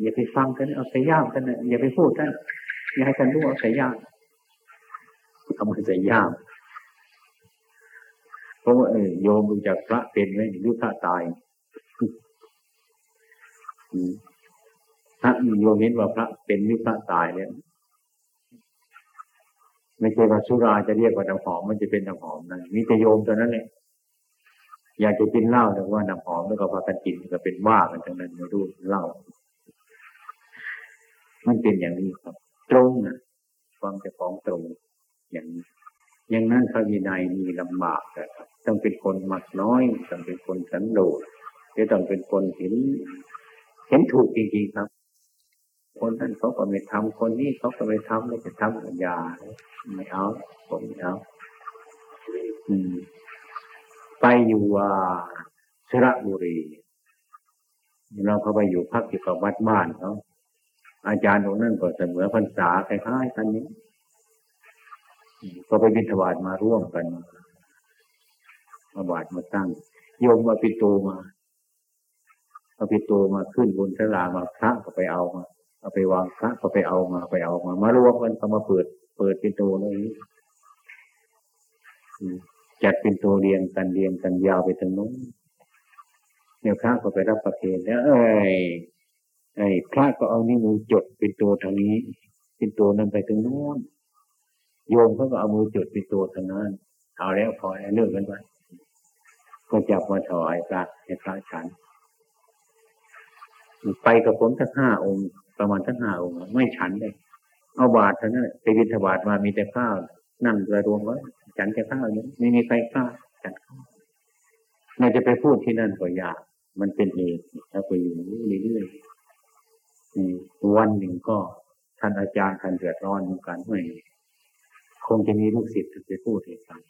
อย่าไปฟังกันเอาใส่ย่ามกันนะอย่าไปพูดกัน อย่าให้กันรู้เอาใส่ยามเอามาใส่ยามเพราะว่าเออโยมดูจากพระเป็นไหมหรือพระตายพระโยมเห็นว่าพระเป็นหรือพระตายเนี่ยไม่ใช่ว่าสุราจะเรียกว่าน้ำหอมมันจะเป็นน้ำหอมนะมีแต่โยมตัวนั้นแหละอยากจะกินเหล้าแต่ว่าน้ำหอมแล้วก็พากันกินก็เป็นว่ากันทั้งนั้นไม่รู้เหล้ามันเป็นอย่างนี้ครับ ตรงนะความจะของตรงอย่างนี้อย่างนั้นพระวินัยมีลำบากครับต้องเป็นคนมักน้อยต้องเป็นคนสันโดษจะต้องเป็นคนเห็น เห็นถูกจริงๆครับ คนนั้นเขาก็ไม่ทำคนนี้เขาก็ไม่ทำแล้วจะทำกัญญาไม่เอาผมไม่เอาอืม ไปอยู่ว่าสระบุรีเราเขาไปอยู่พักอยู่กับวัดบ้านเขา อาจารย์ตรงนั้นก็เสมอพรรษาคล้ายๆกันนี้ ก็ไปบิณฑบาตมาร่วมกันมาบาทมาตั้งโยมมาปิโตมาเอาปิโตมาขึ้นบนสลามาพระก็ไปเอามาเอาไปวางพระก็ไปเอามาไปเอามามารวมกันก็มาเปิด เปิดปิโตเลยจัดเป็นตัวเรียงกันเรียงกันยาวไปถึงนู้นเดี๋ยวพระก็ไปรับประเคนแล้ว เอ้ย ไอ้พระก็เอานิ้วมือจดเป็นตัวทางนี้ เป็นตัวนั้นไปถึงนู้นโยมเขาก็เอามือจดเป็นตัวทางนั้นเอาแล้วพอเลิกกันไปก็จับมาถวายพระให้พระฉัน ไปกับผมทั้งห้าองค์ ประมาณทั้งห้าองค์ ไม่ฉันเลยเอาบาตรเท่านั้นไปบิณฑบาตมามีแต่ข้าวนั่งระรวมไว้ฉันแต่ข้าวนี้ไม่มีใครกล้าฉันข้าวเราจะไปพูดที่นั่นก็ยากมันเป็นเองถ้าไปอยู่เรื่อยๆ วันหนึ่งก็ท่านอาจารย์ท่านเดือดร้อนเหมือนกันไม่คงจะมีลูกศิษย์ไปพูดให้ฟัง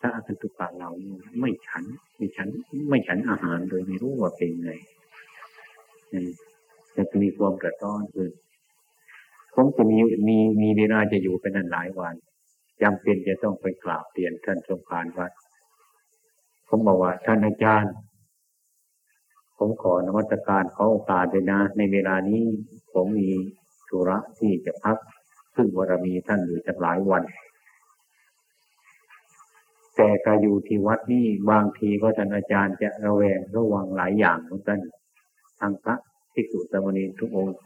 ถ้าอาคันตุกะเราไม่ฉัน ไม่ฉัน ไม่ฉันอาหารโดยไม่รู้ว่าเป็นไงจะมีความกระต้อนขึ้นผมจะมีมีมีเวลาจะอยู่เป็นนันหลายวันจำเป็นจะต้องไปกราบเรียนท่านสมภารวัดผมบอกว่าท่านอาจารย์ ผมขอนวัตการเขาโอกาสเลยนะ ในเวลานี้ผมมีธุระที่จะพัก ซึ่งวรมีท่านอยู่จะหลายวัน แต่การอยู่ที่วัดนี่บางทีก็ท่านอาจารย์จะระแวงระวังหลายอย่างเหมือนกันทางพระที่สุตมณีทุกองค์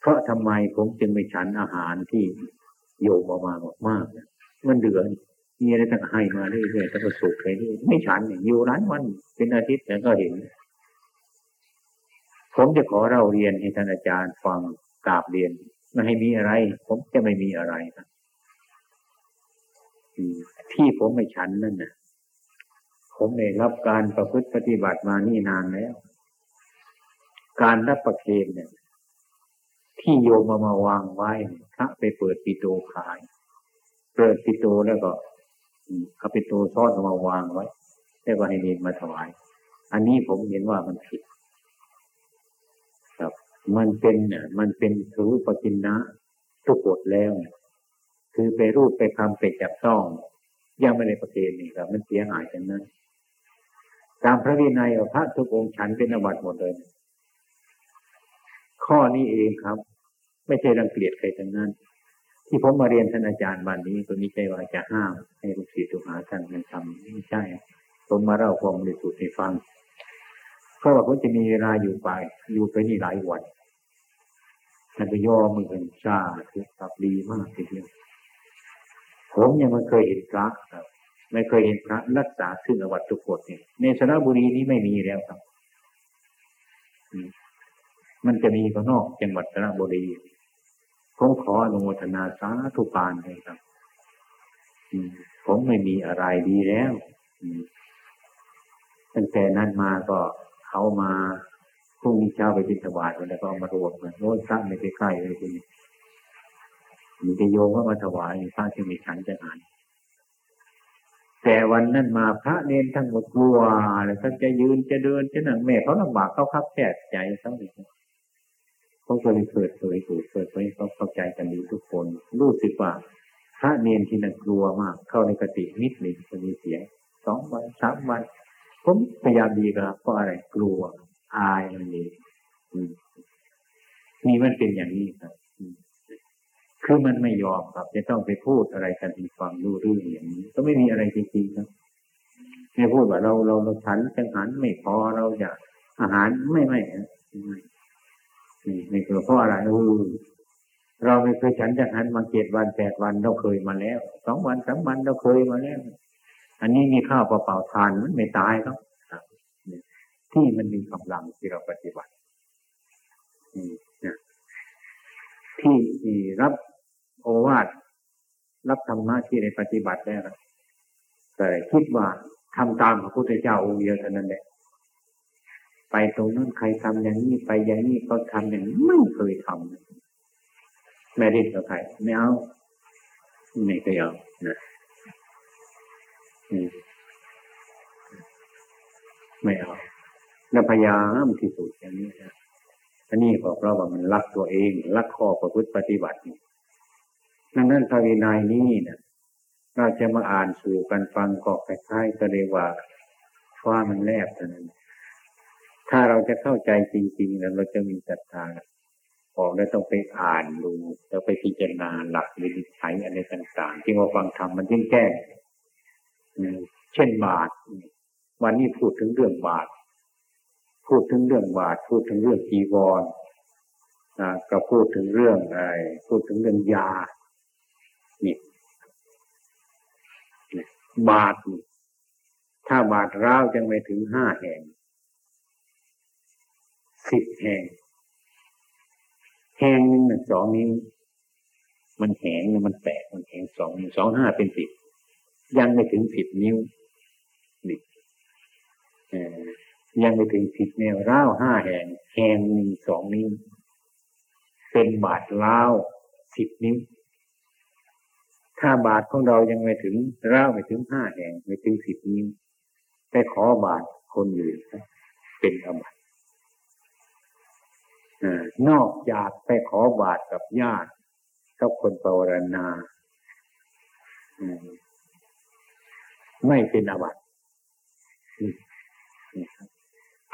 เพราะทำไมผมจึงไม่ฉันอาหารที่โยมออกมามากๆมันเดือดมีอะไรต่างให้มาเรื่อยๆตั้งแต่สุกไปเรื่อยไม่ฉันอยู่ร้านวันเป็นอาทิตย์แต่ก็เห็น ผมจะขอเราเรียนให้ท่านอาจารย์ฟังกราบเรียนไม่ให้มีอะไร ผมจะไม่มีอะไรครับที่ผมไม่ฉันนั่นน่ะผมได้รับการประพฤติปฏิบัติมานี่นานแล้ว การรับประเคนเนี่ย ที่โยมมามาวางไว้พระไปเปิดปิโตขาย เปิดปิโตแล้วก็เอาปิโตซ่อนมาวางไว้ได้ว่าให้เนมาถวาย อันนี้ผมเห็นว่ามันผิด มันเป็นเนี่ยมันเป็นถือปกินนะทุกกฎแล้ว คือไปรูปไปคำไปจับต้อง ยังไม่ได้ประเคนนี่ครับ มันเสียหายกันนั้นตามพระวินัยพระทุกองค์ฉันเป็นอวัตหมดเลย ข้อนี้เองครับ ไม่ใช่รังเกียจใครทั้งนั้น ที่ผมมาเรียนท่านอาจารย์วันนี้ตัวนี้ใจว่าจะห้ามให้ลูกศิษย์ลูกหาท่านมันทำไม่ใช่ผมมาเล่าความบริสุทธิ์ให้ฟังเพราะว่าผมจะมีเวลาอยู่ไป อยู่ไปนี่หลายวัน ท่านไปย่อมือกันชาคือตับดีมากทีเดียวผมยังไม่เคยเห็นพระครับ ไม่เคยเห็นพระรักษาซึ่งอวัตทุกกฎเนี่ยในสระบุรีนี้ไม่มีแล้วครับ มันจะมีก็นอกจังหวัดสระบุรีผมขออนุโมทนาสาธุปานเลยครับผมไม่มีอะไรดีแล้วตั้งแต่นั้นมาก็เขามา พรุ่งนี้เช้าไปบิณฑบาตแล้วก็มารวมกันโน้นสร้างในใกล้เลยทีนี้มีแต่โยมว่ามาถวายพระที่มีฉันจะอ่านแต่วันนั้นมาพระเนนทั้งหมดกลัวเลยท่านจะยืนจะเดินจะนั่งแม่เขาลำบากเขาคับแคบใจเขาเลยเขาก็เลยเกิดเผยถูกเปิดเผยเขาเข้าใจกันดีทุกคนรู้สึกว่า พระเนนที่นั่นกลัวมาก เข้าในกตินิดหนึ่งจะมีเสียงสองวันสามวันผมพยายามดีครับเพราะอะไรกลัว อายมันเองนี่มันเป็นอย่างนี้ครับคือมันไม่ยอมครับ จะต้องไปพูดอะไรกันที่ฟังรู้เรื่องอย่างนี้ ก็ไม่มีอะไรจริงๆครับไม่พูดว่าเราเราเราฉันจังหันไม่พอเราอยากอาหารไม่ไม่ไม่ไม่เพราะอะไรเออเราไม่เคยฉันจังหันมาเจ็ดวันแปดวันเราเคยมาแล้วสองวันสามวันเราเคยมาแล้ว อันนี้มีข้าวเปล่าๆทานมันไม่ตายครับ ที่มันมีกำลังที่เราปฏิบัติที่รับโอวาทรับธรรมะที่ได้ปฏิบัติแล้วแต่คิดว่าทำตามพระพุทธเจ้าองค์เดียวเท่านั้นแหละไปตรงนั้นใครทำอย่างนี้ไปอย่างนี้เขาทำอย่างนี้ไม่เคยทำแม่ดิ้นกับใครไม่เอาไม่เคยเอานะไม่เอา แล้วพยายามที่สุดอย่างนี้นะอันนี้ก็เพราะว่ามันรักตัวเองรักข้อประพฤติปฏิบัติดังนั้นพระวินัยนี้นี่ยเราจะมาอ่านสู่กันฟังก็คล้ายๆก็เรียกว่าฟ้ามันแลบเท่านั้น ถ้าเราจะเข้าใจจริง ๆ แล้วเราจะมีศรัทธาออกแล้วต้องไปอ่านดูแล้วไปพิจารณาหลักวิจัยอะไรต่างๆ ที่ว่าฟังธรรมมันยิ่งแก้เช่นบาท วันนี้พูดถึงเรื่องบาท พูดถึงเรื่องบาทพูดถึงเรื่องจีวรนก็พูดถึงเรื่องอะไรพูดถึงเรื่องยานี่บาทถ้าบาทร้าวยังไม่ถึงห้าแห่งสิบแห่งแห่งหนึ่งหนึ่งสองนิ้วมันแหงมันแตกมันแหงสองสองห้าเป็นสิบยังไม่ถึงสิบนิ้วนี่ ยังไม่ถึงสิบแนวร้าวห้าแห่งแห่งหนึ่งสองนิ้ว เป็นบาทร้าวสิบนิ้ว ถ้าบาทของเรายังไม่ถึงร้าวไม่ถึงห้าแห่งไม่ถึงสิบนิ้วไปขอบาทคนอื่นเป็นอบัตนอกจากไปขอบาทกับญาติกับคนปรณาไม่เป็นอบัต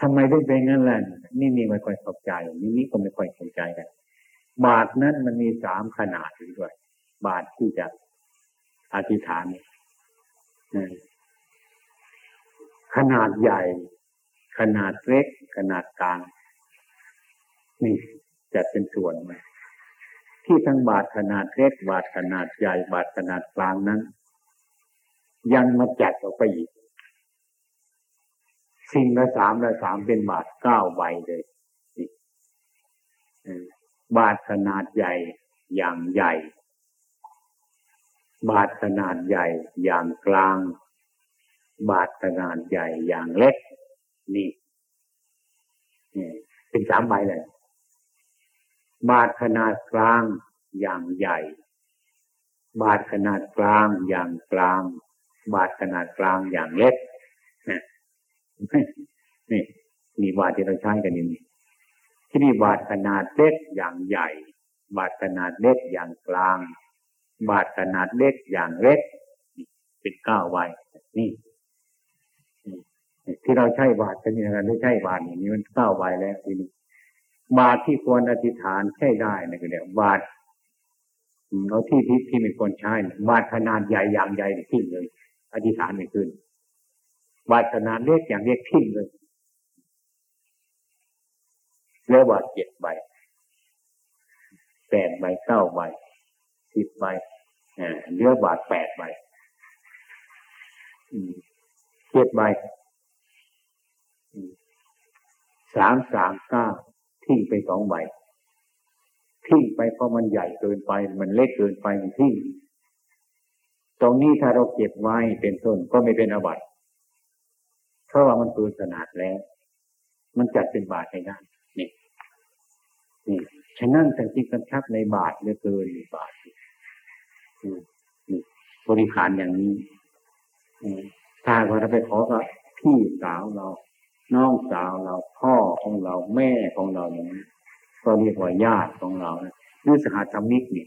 ทำไมได้เป็นงั้นล่ะนี่นี่ไม่ค่อยเข้าใจนี่นี่ก็ไม่ค่อยเข้าใจกันบาทนั้นมันมีสามขนาดด้วย บาทที่จะอธิษฐานขนาดใหญ่ ขนาดเล็ก ขนาดกลาง นี่จะเป็นส่วนไหมที่ทั้งบาทขนาดเล็กบาทขนาดใหญ่ บาทขนาดกลางนั้น ยังมาจัดออกไปอีก สิ่งละสามละสามเป็นบาทเก้าใบเลยบาทขนาดใหญ่อย่างใหญ่ บาทขนาดใหญ่อย่างกลาง บาทขนาดใหญ่อย่างเล็ก นี่เป็นสามใบเลยบาทขนาดกลางอย่างใหญ่ บาทขนาดกลางอย่างกลาง บาทขนาดกลางอย่างเล็ก นี่มีบาทที่เราใช้กันนี่ที่นี่บาทขนาดเล็กอย่างใหญ่ บาทขนาดเล็กอย่างกลาง บาทขนาดเล็กอย่างเล็กเป็นเก้าไว้นี่ที่เราใช้บาทกันนี่เราไม่ใช่บาทอย่างนี้มันเก้าใบแล้วทีนี้บาทที่ควรอธิษฐานใช่ได้นะก็เรียกบาทเราที่ที่ที่ไม่ควรใช้บาทขนาดใหญ่อย่างใหญ่ทิ้งเลย อธิษฐานไม่ขึ้น บาทขนาดเล็กอย่างเล็กทิ้งเลยแล้วบาเจ็ดใบแปดใบเก้าใบสิบใบเหลือบาทแปดใบเจ็ดใบสามสามเก้าทิ้งไปสองใบทิ้งไปเพราะมันใหญ่เกินไป มันเล็กเกินไปมันทิ้งตรงนี้ถ้าเราเก็บไว้เป็นต้นก็ไม่เป็นอบัติ เพราะว่ามันเกินขนาดแล้ว มันจัดเป็นบาทได้นี่นี่ฉะนั้นแต่ที่กำชับในบาทเหลือเกินบาทบริหารอย่างนี้ถ้าเราไปขอกับพี่สาวเรา น้องสาวเราพ่อของเราแม่ของเราอย่างนี้ก็เรียกว่าญาติของเราหรือสหธรรมิกนี่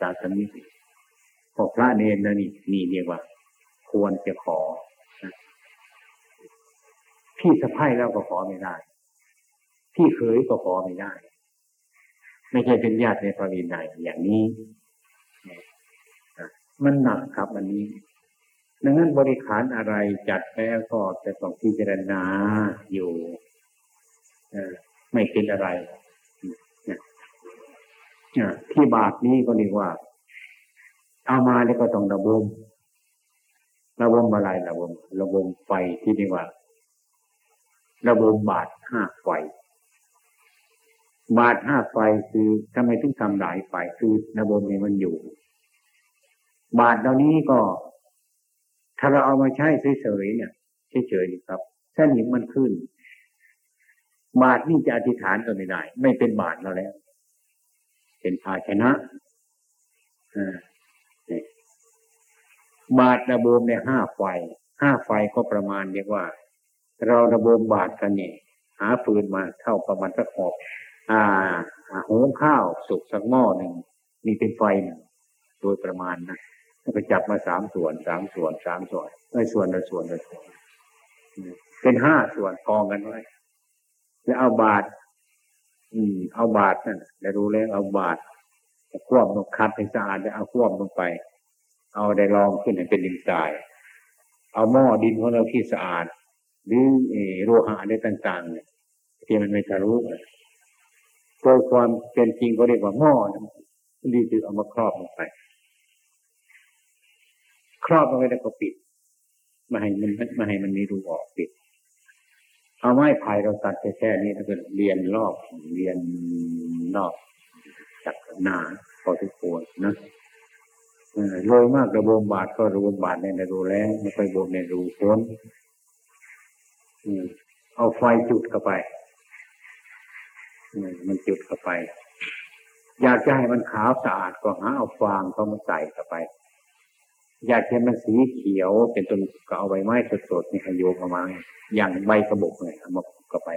สาธรรมิกพอพระเนรนะนี่นี่เรียกว่า ควรจะขอ พี่สะพ้ายเราก็ขอไม่ได้ พี่เคยก็ขอไม่ได้ ไม่ใช่เป็นญาติในพระวินัยอย่างนี้มันหนักครับอันนี้ ดังนั้นบริขารอะไรจัดแล้วก็จะต้องพิจารณาอยู่ไม่เป็นอะไรที่บาทนี้ก็เรียกว่า เอามาแล้วก็ต้องระบมระบมอะไรระบมระบมไฟที่เรียกว่า ระบมบาทห้าไฟ บาทห้าไฟคือทำไมถึงทำหลายไฟคือระบมเนี่ยมันอยู่ บาทเหล่านี้ก็ ถ้าเราเอามาใช้เฉยๆเนี่ยเฉยๆครับเส้นหินมันขึ้น บาทนี่จะอธิษฐานตัวไม่ได้ ไม่เป็นบาทเราแล้ว เป็นภาชนะบาทระบมในห้าไฟห้าไฟก็ประมาณเรียกว่า เราระบมบาทกันเนี่ยหาฟืนมาเท่าประมาณสักหอบอ่าหุงข้าวสุกสักหม้อหนึ่งมีเป็นไฟหนึ่งโดยประมาณนะแล้วก็จับมาสามส่วนสามส่วนสามส่วนไม่ส่วนละส่วนละส่วนเป็นห้าส่วนกองกันไว้แล้วเอาบาทอืม เอาบาทนั่นได้วรู้แล้วเอาบาทควบลงคัดให้สะอาดแล้วเอาควบลงไป เอาได้ลองขึ้นให้เป็นดินทราย เอาหม้อดินของเราที่สะอาด หรือโลหะอะไรต่างๆเนี่ยที่มันไม่ทะลุโดยความเป็นจริงก็เรียกว่าหม้อนะดีคือเอามาครอบลงไป ครอบลงไปแล้วก็ปิดไม่ให้มันไม่ให้มันมีรูออกปิด เอาไม้ไผ่เราตัดแค่นี้ถ้าเกิดเรียนรอบเรียนรอบจากหนาพอทุกคนนะโรยมากระบมบาดก็ระบมบาดในรูแล้วไม่ค่อยบมในรูพ้น เอาไฟจุดเข้าไปมันจุดเข้าไป อยากจะให้มันขาวสะอาดก็หาเอาฟางเข้ามาใส่เข้าไป อยากให้มันสีเขียว เป็นต้นก็เอาใบไม้สดๆนี่ขโยกออกมาอย่างใบกระบอกเนี่ยมาก็ไป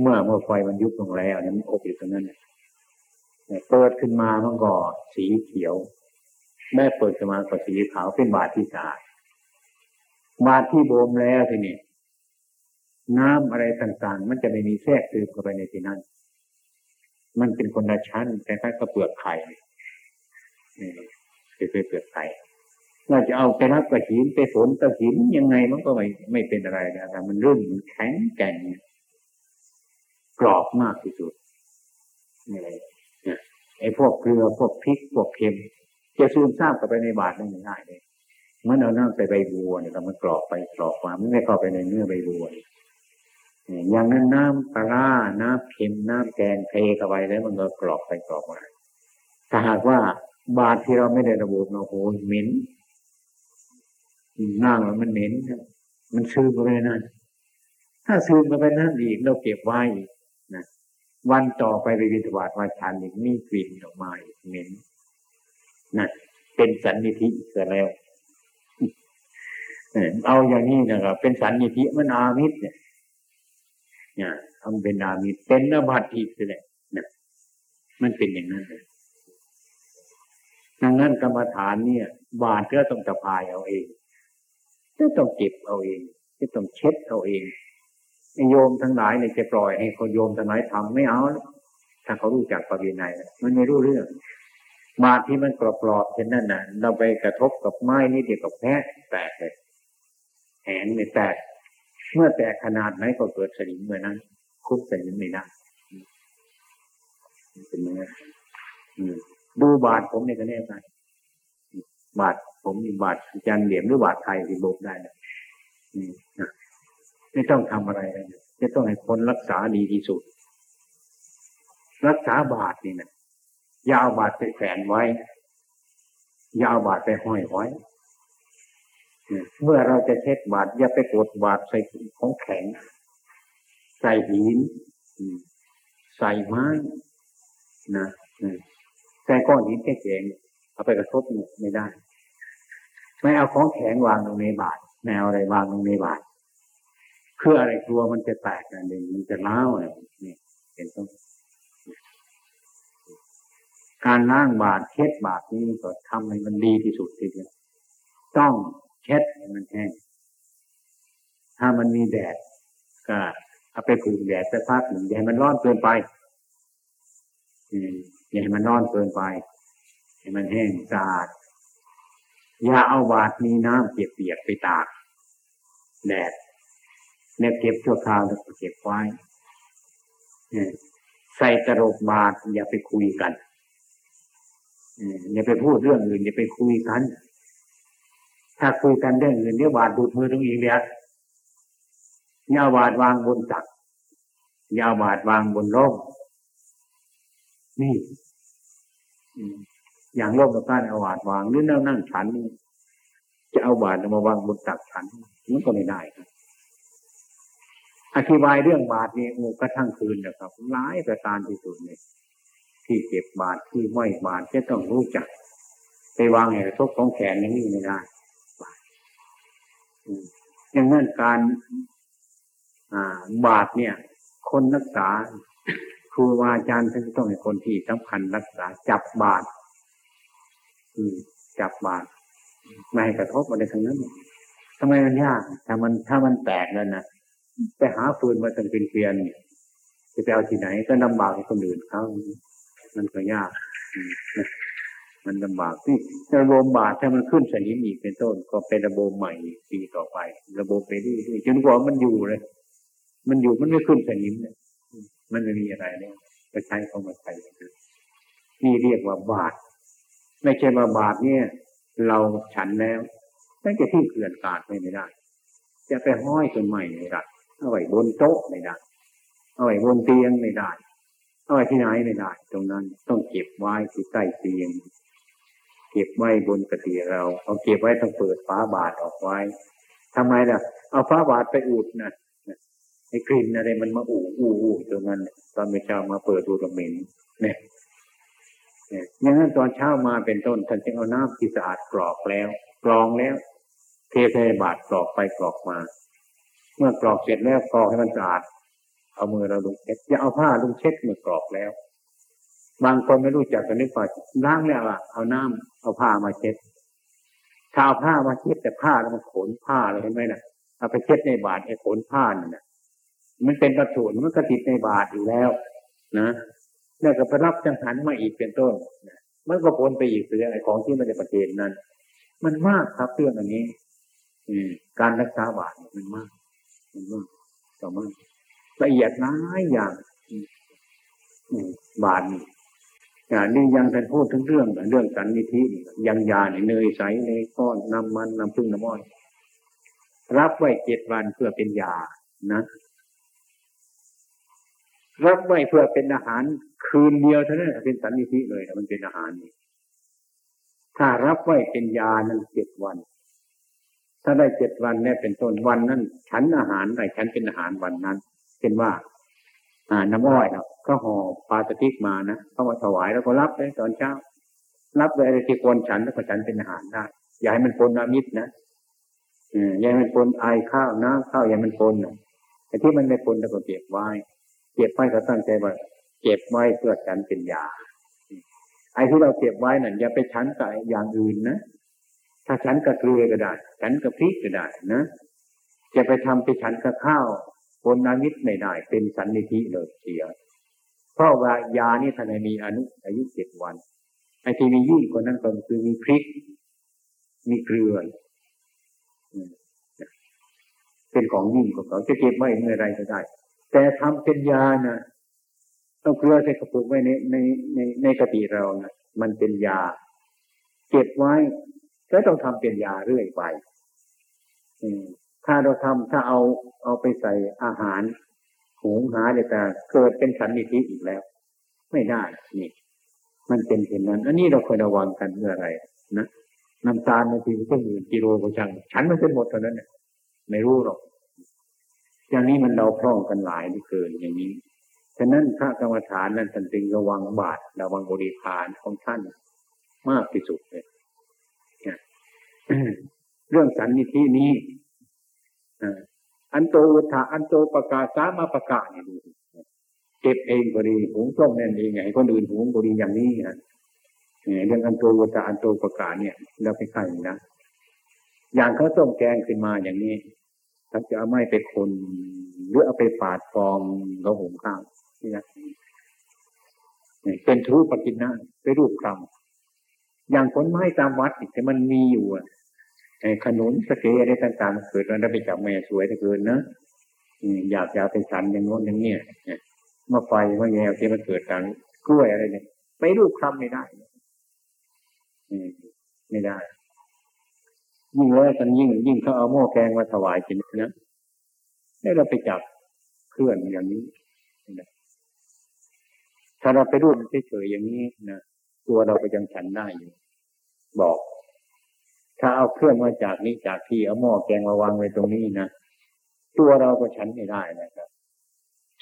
เมื่อเมื่อไฟมันยุบลงแล้วเนี่ยมันอบอยู่ตรงนั้นเนี่ยเปิดขึ้นมามันก็สีเขียว แม่เปิดขึ้นมาก็สีขาวเป็นบาทที่สะอาดบาทที่โบมแล้วทีนี้ น้ำอะไรต่างๆ มันจะไม่มีแทรกซึมเข้าไปในที่นั้น มันเป็นคนละชั้นแต่ถ้าก็เปลือกไข่นี่คือเปลือกไข่เราจะเอาไปรับกระหินไปฝนกระหินยังไงมันก็ไม่ไม่เป็นอะไรนะแต่มันรุ่นมันแข็งแกร่งกรอบมากที่สุดนี่ไอ้พวกเกลือพวกพริกพวกเค็ม จะซูมซาบเข้าไปในบาทได้ไม่ได้เลยเมื่อเรานั่งใส่ใบบัวเนี่ยมันกรอบไปกรอบมาไม่ได้เข้าไปในเนื้อใบบัว อย่างนั้นน้ำปลา น้ำเค็ม น้ำแกงเทเข้าไปแล้วมันก็กรอบไปกรอบมาถ้าหากว่าบาทที่เราไม่ได้ระบุเราโอ้โหเหม็นนั่งแล้วมันเหม็นมันซึมไปนั่นถ้าซึมไปนั่นอีกเราเก็บไว้นะวันต่อไปไปวิทวาดวาชานอีกมีกลิ่นออกมาอีกเหม็นนะเป็นสันนิธิเสียแล้วเอาอย่างนี้นะครับเป็นสันนิธิมันอามิตรเนี่ย เนี่ยทำเป็นอามิตรเป็นนบัตอีกเลยนะมันเป็นอย่างนั้นเลยดังนั้นกรรมฐานเนี่ย บาทก็ต้องตะพายเอาเองจะต้องเก็บเอาเองจะต้องเช็ดเอาเองโยมทั้งหลายเนี่ยจะปล่อยให้คนโยมทั้งหลายทำไม่เอาถ้าเขารู้จักปริยัยมันไม่รู้เรื่อง มาที่มันกรอบๆเช่นนั้นน่ะ เราไปกระทบกับไม้นี่เดียวกับแพ้แตกเลยแหนไม่แตก เมื่อแตกขนาดไหนก็เกิดสนิมเมื่อนั้น คุบสนิมไม่ได้เป็นยังไงดูบาดผมเนี่ยก็แน่ใจบาดผมมีบาดจันเหลี่ยมหรือบาดไทยที่โบกได้นะไม่ต้องทำอะไรเลยจะต้องให้คนรักษาดีที่สุด รักษาบาดนี่นะยาวบาดไปแขวนไว้ ยาวบาดไปห้อยไว้ เมื่อเราจะเช็ดบาดอย่าไปกดบาดใส่ของแข็ง ใส่หินใส่ไม้นะใส่ก้อนหินแข็งเอาไปกระทบไม่ได้ ไม่เอาของแข็งวางลงในบาตรแนวอะไรวางลงในบาตรเพื่ออะไรกลัวมันจะแตกนั่นเองมันจะเล้าอะไรนี่เป็นต้นการล้างบาตรเช็ดบาตรนี่ก็ทำให้มันดีที่สุดทีเดียวต้อง เช็ดให้มันแห้ง ถ้ามันมีแดดก็เอาไปผูกแดดไปพักหนึ่งอย่าให้มันร้อนเกินไปอย่าให้มันร้อนเกินไป ให้มันแห้งสะอาด อย่าเอาบาดมีน้ำเปียกๆไปตาก แดดเนี่ยเก็บชั่วคราวแล้วเก็บไว้ใส่กระโหลกบาดอย่าไปคุยกันอย่าไปพูดเรื่องอื่นอย่าไปคุยกัน ถ้าคุยกันเรื่องอื่นเดี๋ยวบาดดูดมือตรงอีกแล้วอย่าบาดวางบนตักอย่าบาดวางบนร่มนี่อย่างร่มกับการเอาบาดวางหรือนั่งนั่งฉันจะเอาบาดมาวางบนตักฉันมันก็ไม่ได้ครับอธิบายเรื่องบาทนี่โอ้กระทั่งคืนนะครับหลายประการที่สุดเนี่ยที่เก็บบาทที่ไม่บาทจะต้องรู้จัก ไปวางแห่ทบของแขนอย่างนี้ไม่ได้ อย่างนั้นการบาทเนี่ย คนรักษาครูอาจารย์ท่านต้องเป็นคนที่สำคัญรักษาจับบาทจับบาทไม่ให้กระทบอะไรทั้งนั้นทำไมมันยากถ้ามันถ้ามันแตกแล้วนะไปหาฟืนมาตั้งเป็นเกลียนจะไปเอาที่ไหนก็ลำบากให้คนอื่นเขามันก็ยาก มันลำบากที่ระบบบาทถ้ามันขึ้นสนิมอีกเป็นต้น ก็เป็นระบบใหม่ปีต่อไป ระบบไปเรื่อยๆจนกว่ามันอยู่เลย มันอยู่มันไม่ขึ้นสนิมเนี่ยมันไม่มีอะไรเนี่ยก็ใช้ข้ามาใช้นี่เรียกว่าบาท ไม่ใช่ว่าบาทเนี่ย เราฉันแล้วตั้งแต่ที่เกลื่อนกาดไม่ได้ จะไปห้อยต้นใหม่ไม่ได้เอาไว้บนโต๊ะไม่ได้เอาไว้บนเตียงไม่ได้เอาไว้ที่ไหนไม่ได้ ตรงนั้นต้องเก็บไว้ที่ใต้เตียง เก็บไว้บนกระตีเรา เอาเก็บไว้ต้องเปิดฟ้าบาทออกไว้ทำไมล่ะ เอาฟ้าบาทไปอุดนะไอ้กลิ่นอะไรมันมาอู่อู่อู่ตรงนั้นตอนเช้ามาเปิดดูรงเหม็นเนี่ยอย่างนั้นตอนเช้ามาเป็นต้นท่านจึงเอาน้ำที่สะอาดกรอกแล้วกรองแล้วเทใส่บาทกรอกไปกรอกมา เมื่อกรอกเสร็จแล้วกรอกให้มันสะอาดเอามือเราลงเช็ดอย่าเอาผ้าลงเช็ดเมื่อกรอกแล้ว บางคนไม่รู้จักกันนึกว่าล้างแล้วอะเอาน้ำเอาผ้ามาเช็ดถ้าเอาผ้ามาเช็ดแต่ผ้าแล้วมันขนผ้าเลยเห็นไหมนะเอาไปเช็ดในบาทไอ้ขนผ้านั่นนะมันเป็นกระสุนมันก็ติดในบาทอยู่แล้ว นะแล้วก็ไปรับจังหันมาอีกเป็นต้นมันก็พ้นไปอีกเรื่องไอ้ของที่มันจะประเทศนั้น มันมากครับเรื่องอันนี้ อืการรักษาบาทมันมากต่อมาละเอียดน้อยอย่างบาทนี่ นี้ยังท่านพูดถึงเรื่องเรื่องสันนิธิยังยาเนยใสในก้อนน้ำมันน้ำพึ่งน้ำม้อยรับไว้เจ็ดวันเพื่อเป็นยานะ รับไว้เพื่อเป็นอาหารคืนเดียวเท่านั้นเป็นสันนิธิเลยมันเป็นอาหารนี่ถ้ารับไว้เป็นยานั้นเจ็ดวัน ถ้าได้เจ็ดวันเนี่ยเป็นต้นวันนั้น ฉันอาหารได้ฉันเป็นอาหารวันนั้น เป็นว่า อ่าน้ำอ้อยนะก็ห่อปลาตะทิกมานะเข้ามาถวายแล้วก็รับเลยตอนเช้า รับเลยอะไรที่ควรฉันแล้วก็ฉันเป็นอาหารได้อย่าให้มันปนน้ำมิตรนะอืมอย่าให้มันปนไอข้าวน้ำข้าวอย่ามันปนนะแต่ที่มันไม่ปนเราก็เก็บไว้เก็บไว้ก็ตั้งใจว่าเก็บไว้เพื่อฉันเป็นยาไอ้ที่เราเก็บไว้นั่นอย่าไปฉันกับอย่างอื่นนะถ้าฉันกับเกลือก็ได้ ฉันกับพริกก็ได้นะจะไปทำไปฉันกับข้าว คนนามิตไม่ได้ เป็นสันนิธิเลยเสีย เพราะว่ายานี่ท่านมีอนุอายุเจ็ดวันไอ้ที่มียิ่งกว่านั้นก็คือมีพริก มีเกลือเป็นของยิ่งกว่าเขาจะเก็บไว้เมื่อไรก็ได้ แต่ทำเป็นยานะต้องเกลือใส่กระปุกไว้ในในในในกะติเรานะมันเป็นยา เก็บไว้ก็ต้องทำเป็นยาเรื่อยไป ถ้าเราทำถ้าเอาเอาไปใส่อาหารหุงหาเดี๋ยวแต่เกิดเป็นสันนิธิอีกแล้ว ไม่ได้นี่ มันเป็นเช่นนั้น อันนี้เราควรระวังกันเมื่อไรนะน้ำตาลบางทีก็หมื่นกิโลก็ช่างฉันมันเป็นหมดเท่านั้นเนี่ยไม่รู้หรอกอย่างนี้มันเราพร่องกันหลายนี่เกินอย่างนี้ฉะนั้นพระกรรมฐานนั้นท่านจึงระวังบาตรระวังบริพารของท่านมากที่สุดเลยเรื่องสันนิธินี้ อันโตอุทาอันโตประกาศสามาประกาศนี่ดูเก็บเองก็ดีหุงต้มนั่นเองไงคนอื่นหุงก็ดีอย่างนี้นะเรื่องอันโตอุทาอันโตประกาศเนี่ยเราไปใครนะอย่างเขาต้มแกงขึ้นมาอย่างนี้เขาจะเอาไม้ไปคนหรือเอาไปปาดฟองกระหุงข้าวนี่นะเป็นทูปกินนะไปรูปคำอย่างผลไม้ตามวัดที่มันมีอยู่อะ ขนุนสเกอะไรต่างๆเกิดมันได้ไปจับแม่สวยแต่เกินนะอยากจะไปสันอย่างโน้นอย่างเนี้ยมาไฟมาแง่ที่มันเกิดการกล้วยอะไรเนี่ยไปรูปคำไม่ได้ไม่ได้ ยิ่งเลยกันยิ่งยิ่งเขาเอาหม้อแกงมาถวายกินนะให้เราไปจับเคลื่อนอย่างนี้ถ้าเราไปรูปเฉยๆอย่างนี้นะตัวเราก็ยังฉันได้อยู่บอก ถ้าเอาเครื่องมาจากนี้จากที่เอาหม้อแกงมาวางไว้ตรงนี้นะตัวเราก็ฉันไม่ได้นะครับ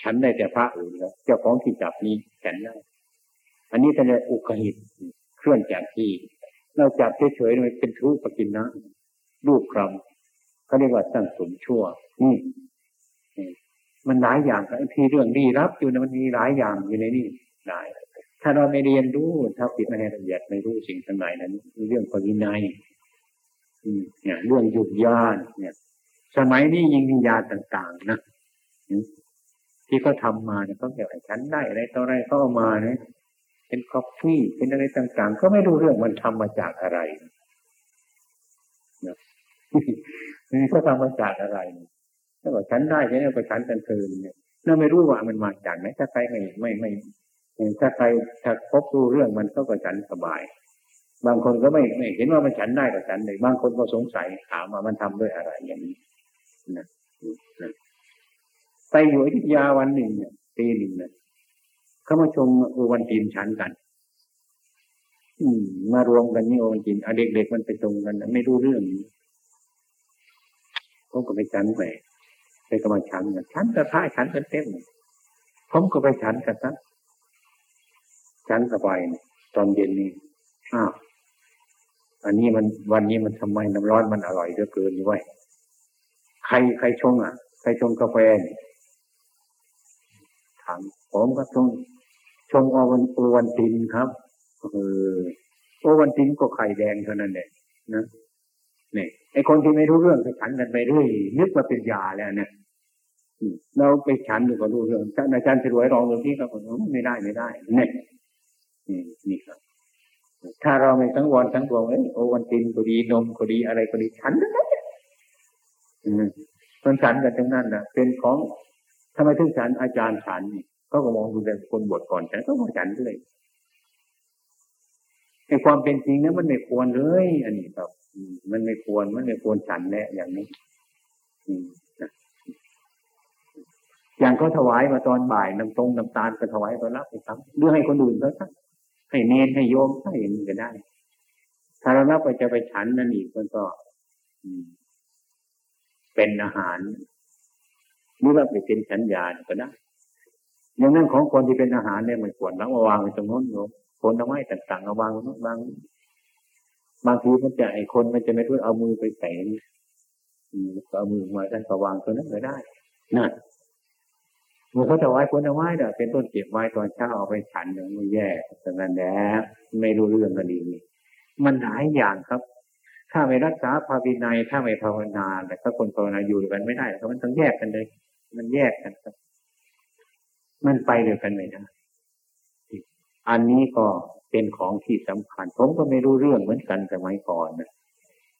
ฉันได้แต่พระอื่นแล้วเจ้าของที่จับนี้ฉันได้อันนี้จะเรียกอุกหิตเคลื่อนจากที่ เราจับเฉยๆมันเป็นทุปกินนะรูปครำเขาเรียกว่าตั้งสมชั่วนี่มันหลายอย่างไอ้ที่เรื่องดีรับอยู่นะมันมีหลายอย่างอยู่ในนี่ได้ถ้าเราไม่เรียนรู้ถ้าปิดไม่ให้ละเอียดไม่รู้สิ่งทั้งหลายนั้นเรื่องปรินัย เนี่ยเรื่องยุบยานเนี่ย สมัยนี้ยิงมียาต่าง ๆ นะที่เขาทามาเนี่ยเขาเกี่ยวกับฉันได้อะไรต่ออะไรเขาเอามาเนี่ยเป็นคอฟฟี่เป็นอะไรต่าง ๆ ก็ไม่รู้เรื่องมันทำมาจากอะไรนะนี่เขาทำมาจากอะไรถ้าว่าฉันได้เนี่ยก็ฉันกันเทินเนี่ยเราไม่รู้ว่ามันมาจากไหนถ้าใครไม่ไม่ไม่ถ้าใครถ้าพบรู้เรื่องมันก็กระฉันสบาย บางคนก็ไม่ไม่เห็นว่ามันฉันได้กระฉันเลยบางคนก็สงสัยถามว่ามันทำด้วยอะไรอย่างนี้นะไปอยู่อยุธยาวันหนึ่งเนี่ยปีหนึ่งเนี่ยเขามาชมโอวันตีนชันกัน อืม มารวมกันนี่โอวันตีนเด็กๆมันไปตรงกันไม่รู้เรื่องผมก็ไปชันไปไปก็มาชันกันชันกระทะชั้นกันเต็มผมก็ไปชันกันซะชันสบายตอนเย็นนี่อ้าว อันนี้มันวันนี้มันทำไมน้ำร้อนมันอร่อยเหลือเกินอยู่ไว้ใครใครชงอะ ใครชงกาแฟถามผมก็ชงชงโอวันโอวันตินครับเออโอวันตินก็ไข่แดงเท่านั้นเองนะเนี่ยไอคนที่ไม่รู้เรื่องไปฉันกันไปเรื่อยนึกว่าเป็นยาแล้วเนี่ยเราไปฉันดูก็รู้เรื่องอาจารย์สรวยรองตรงที่ก็บอกไม่ได้ไม่ได้เนี่ยนี่ครับ ถ้าเราไม่ทั้งวันทั้งวงเอ้โอวันตินก็ดีนมก็ดีอะไรก็ดีฉันนั้นคนฉันกันทั้งนั้นนะเป็นของทำไมถึงฉันอาจารย์ฉันนี่ก็มองดูแต่คนบวชก่อนฉันก็มองฉันด้วยในความเป็นจริงนั้นมันไม่ควรเลย อันนี้ครับมันไม่ควรมันไม่ควรฉันแน่อย่างนี้อย่างก็ถวายมาตอนบ่ายน้ำตรงน้ำตาลก็ถวายตอนรับไปครับหรือให้คนอื่นก็สัก ให้เนนให้โยมให้เห็นก็ได้ ถ้าเรารับไปจะไปฉันนั่นอีกมันก็เป็นอาหารหรือว่าไปเป็นฉันยาก็ได้อย่างนั้นของคนที่เป็นอาหารเนี่ยไม่ควรแล้วมาวางไว้ตรงโน้นโยมคนเอาไมต่างๆเอาวางโน้นวางบางทีมันจะไอ้คนมันจะไม่รู้เอามือไปแตะเอามือมาด้านสว่างตัวนั้นก็ได้นั่น มื่อเขาจะไว้คนเอาไว้เนี่ยเป็นต้นเก็บไว้ตอนเช้าเอาไปฉันอย่างมันแย่แต่นั้นแหละไม่รู้เรื่องกันดีนี่มันหลายอย่างครับ ถ้าไม่รักษาภาวินัยถ้าไม่ภาวนาแต่ถ้าคนภาวนาอยู่กันไม่ได้เพราะมันต้องแยกกันเลย มันแยกกันครับ มันไปเดียวกันไม่ได้อันนี้ก็เป็นของที่สำคัญ ผมก็ไม่รู้เรื่องเหมือนกันสมัยก่อนนะ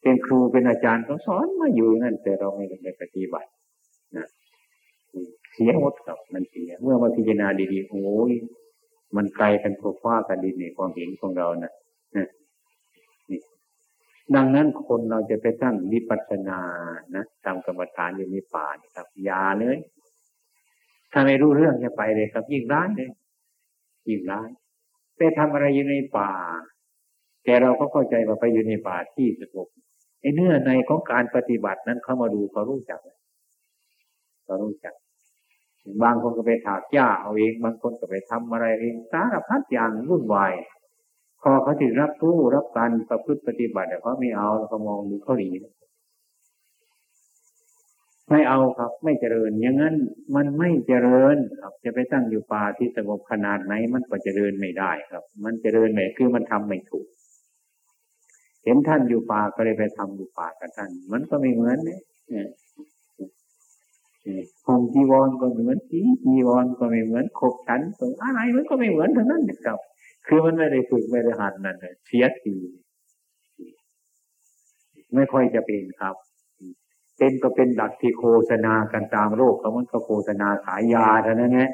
เป็นครูเป็นอาจารย์เขาสอนมาอยู่นั่นแต่เราไม่ได้ปฏิบัตินะ เสียหมดกับมันเสีย เมื่อมาพิจารณาดีๆโอ้ยมันไกลกันพวกฟ้ากันดินในความเห็นของเรานะนะนี่ ดังนั้นคนเราจะไปตั้งวิปัสสนานะทำกรรมฐานอยู่ในป่าครับยาเลย ถ้าไม่รู้เรื่องจะไปเลยครับ ยิ่งร้ายเลยยิ่งร้ายไปทำอะไรอยู่ในป่า แต่เราก็เข้าใจว่าไปอยู่ในป่าที่สงบไอ้เนื้อในของการปฏิบัตินั้นเขามาดูเขารู้จักเารู้จักบางคนก็ไปถากหญ้าเอาเองบางคนก็ไปทำอะไรเองสารพัดอย่างวุ่นวายพอเขาถึงรับรู้รับการประพฤติปฏิบัติเขาไม่เอาเขามองดูเขาหนีไม่เอาครับ ไม่เจริญ อย่างนั้นมันไม่เจริญครับ จะไปตั้งอยู่ป่าที่สงบขนาดไหน มันก็เจริญไม่ได้ครับ มันเจริญไม่คือมันทำไม่ถูก เห็นท่านอยู่ป่าก็เลยไปทำอยู่ป่ากับท่าน มันก็ไม่เหมือนเนี่ย ห่มจีวรก็เหมือนจีจีวรก็ไม่เหมือนขบฉันก็อะไรมันก็ไม่เหมือนทั้งนั้นครับ คือมันไม่ได้ฝึกไม่ได้หัดนั่นเลยเสียทีไม่ค่อยจะเป็นครับ เป็นก็เป็นดักที่โฆษณากันตามโลกเขามันก็โฆษณาขายยาเท่านั้นแหละ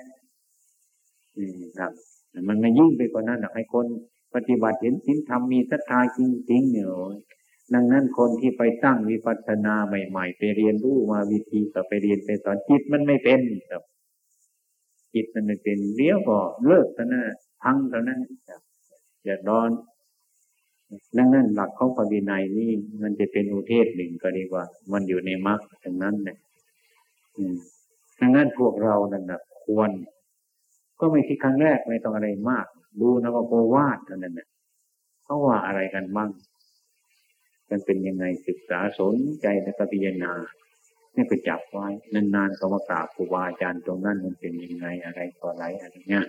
นี่ครับมันไม่ยิ่งไปกว่านั้นหรอกให้คนปฏิบัติเห็นสินธรรมมีศรัทธาจริงๆเนี่ย ดังนั้นคนที่ไปตั้งวิปัสสนาใหม่ ๆ ไปเรียนรู้มาวิธีก็ไปเรียนไปสอนจิตมันไม่เป็นครับ จิตมันไม่เป็นเลี้ยวก็เลิกเท่านั้นพังเท่านั้นอย่าร้อนดังนั้นหลักของปฏินัยนี่มันจะเป็นอุเทศหนึ่งก็ดีกว่า มันอยู่ในมรรคดังนั้นเนี่ยดังนั้นพวกเรานั่นนะควร ก็ไม่ที่ครั้งแรกไม่ต้องอะไรมาก ดูนะว่าโกวาดเท่านั้นเนี่ยเขาว่าอะไรกันบ้าง มันเป็นยังไงศึกษาสนใจและก็พิจารณานี่ไปจับไว้นานๆก็มากราบครูบาอาจารย์ตรงนั้นมันเป็นยังไงอะไรต่ออะไรอะไรเงี้ย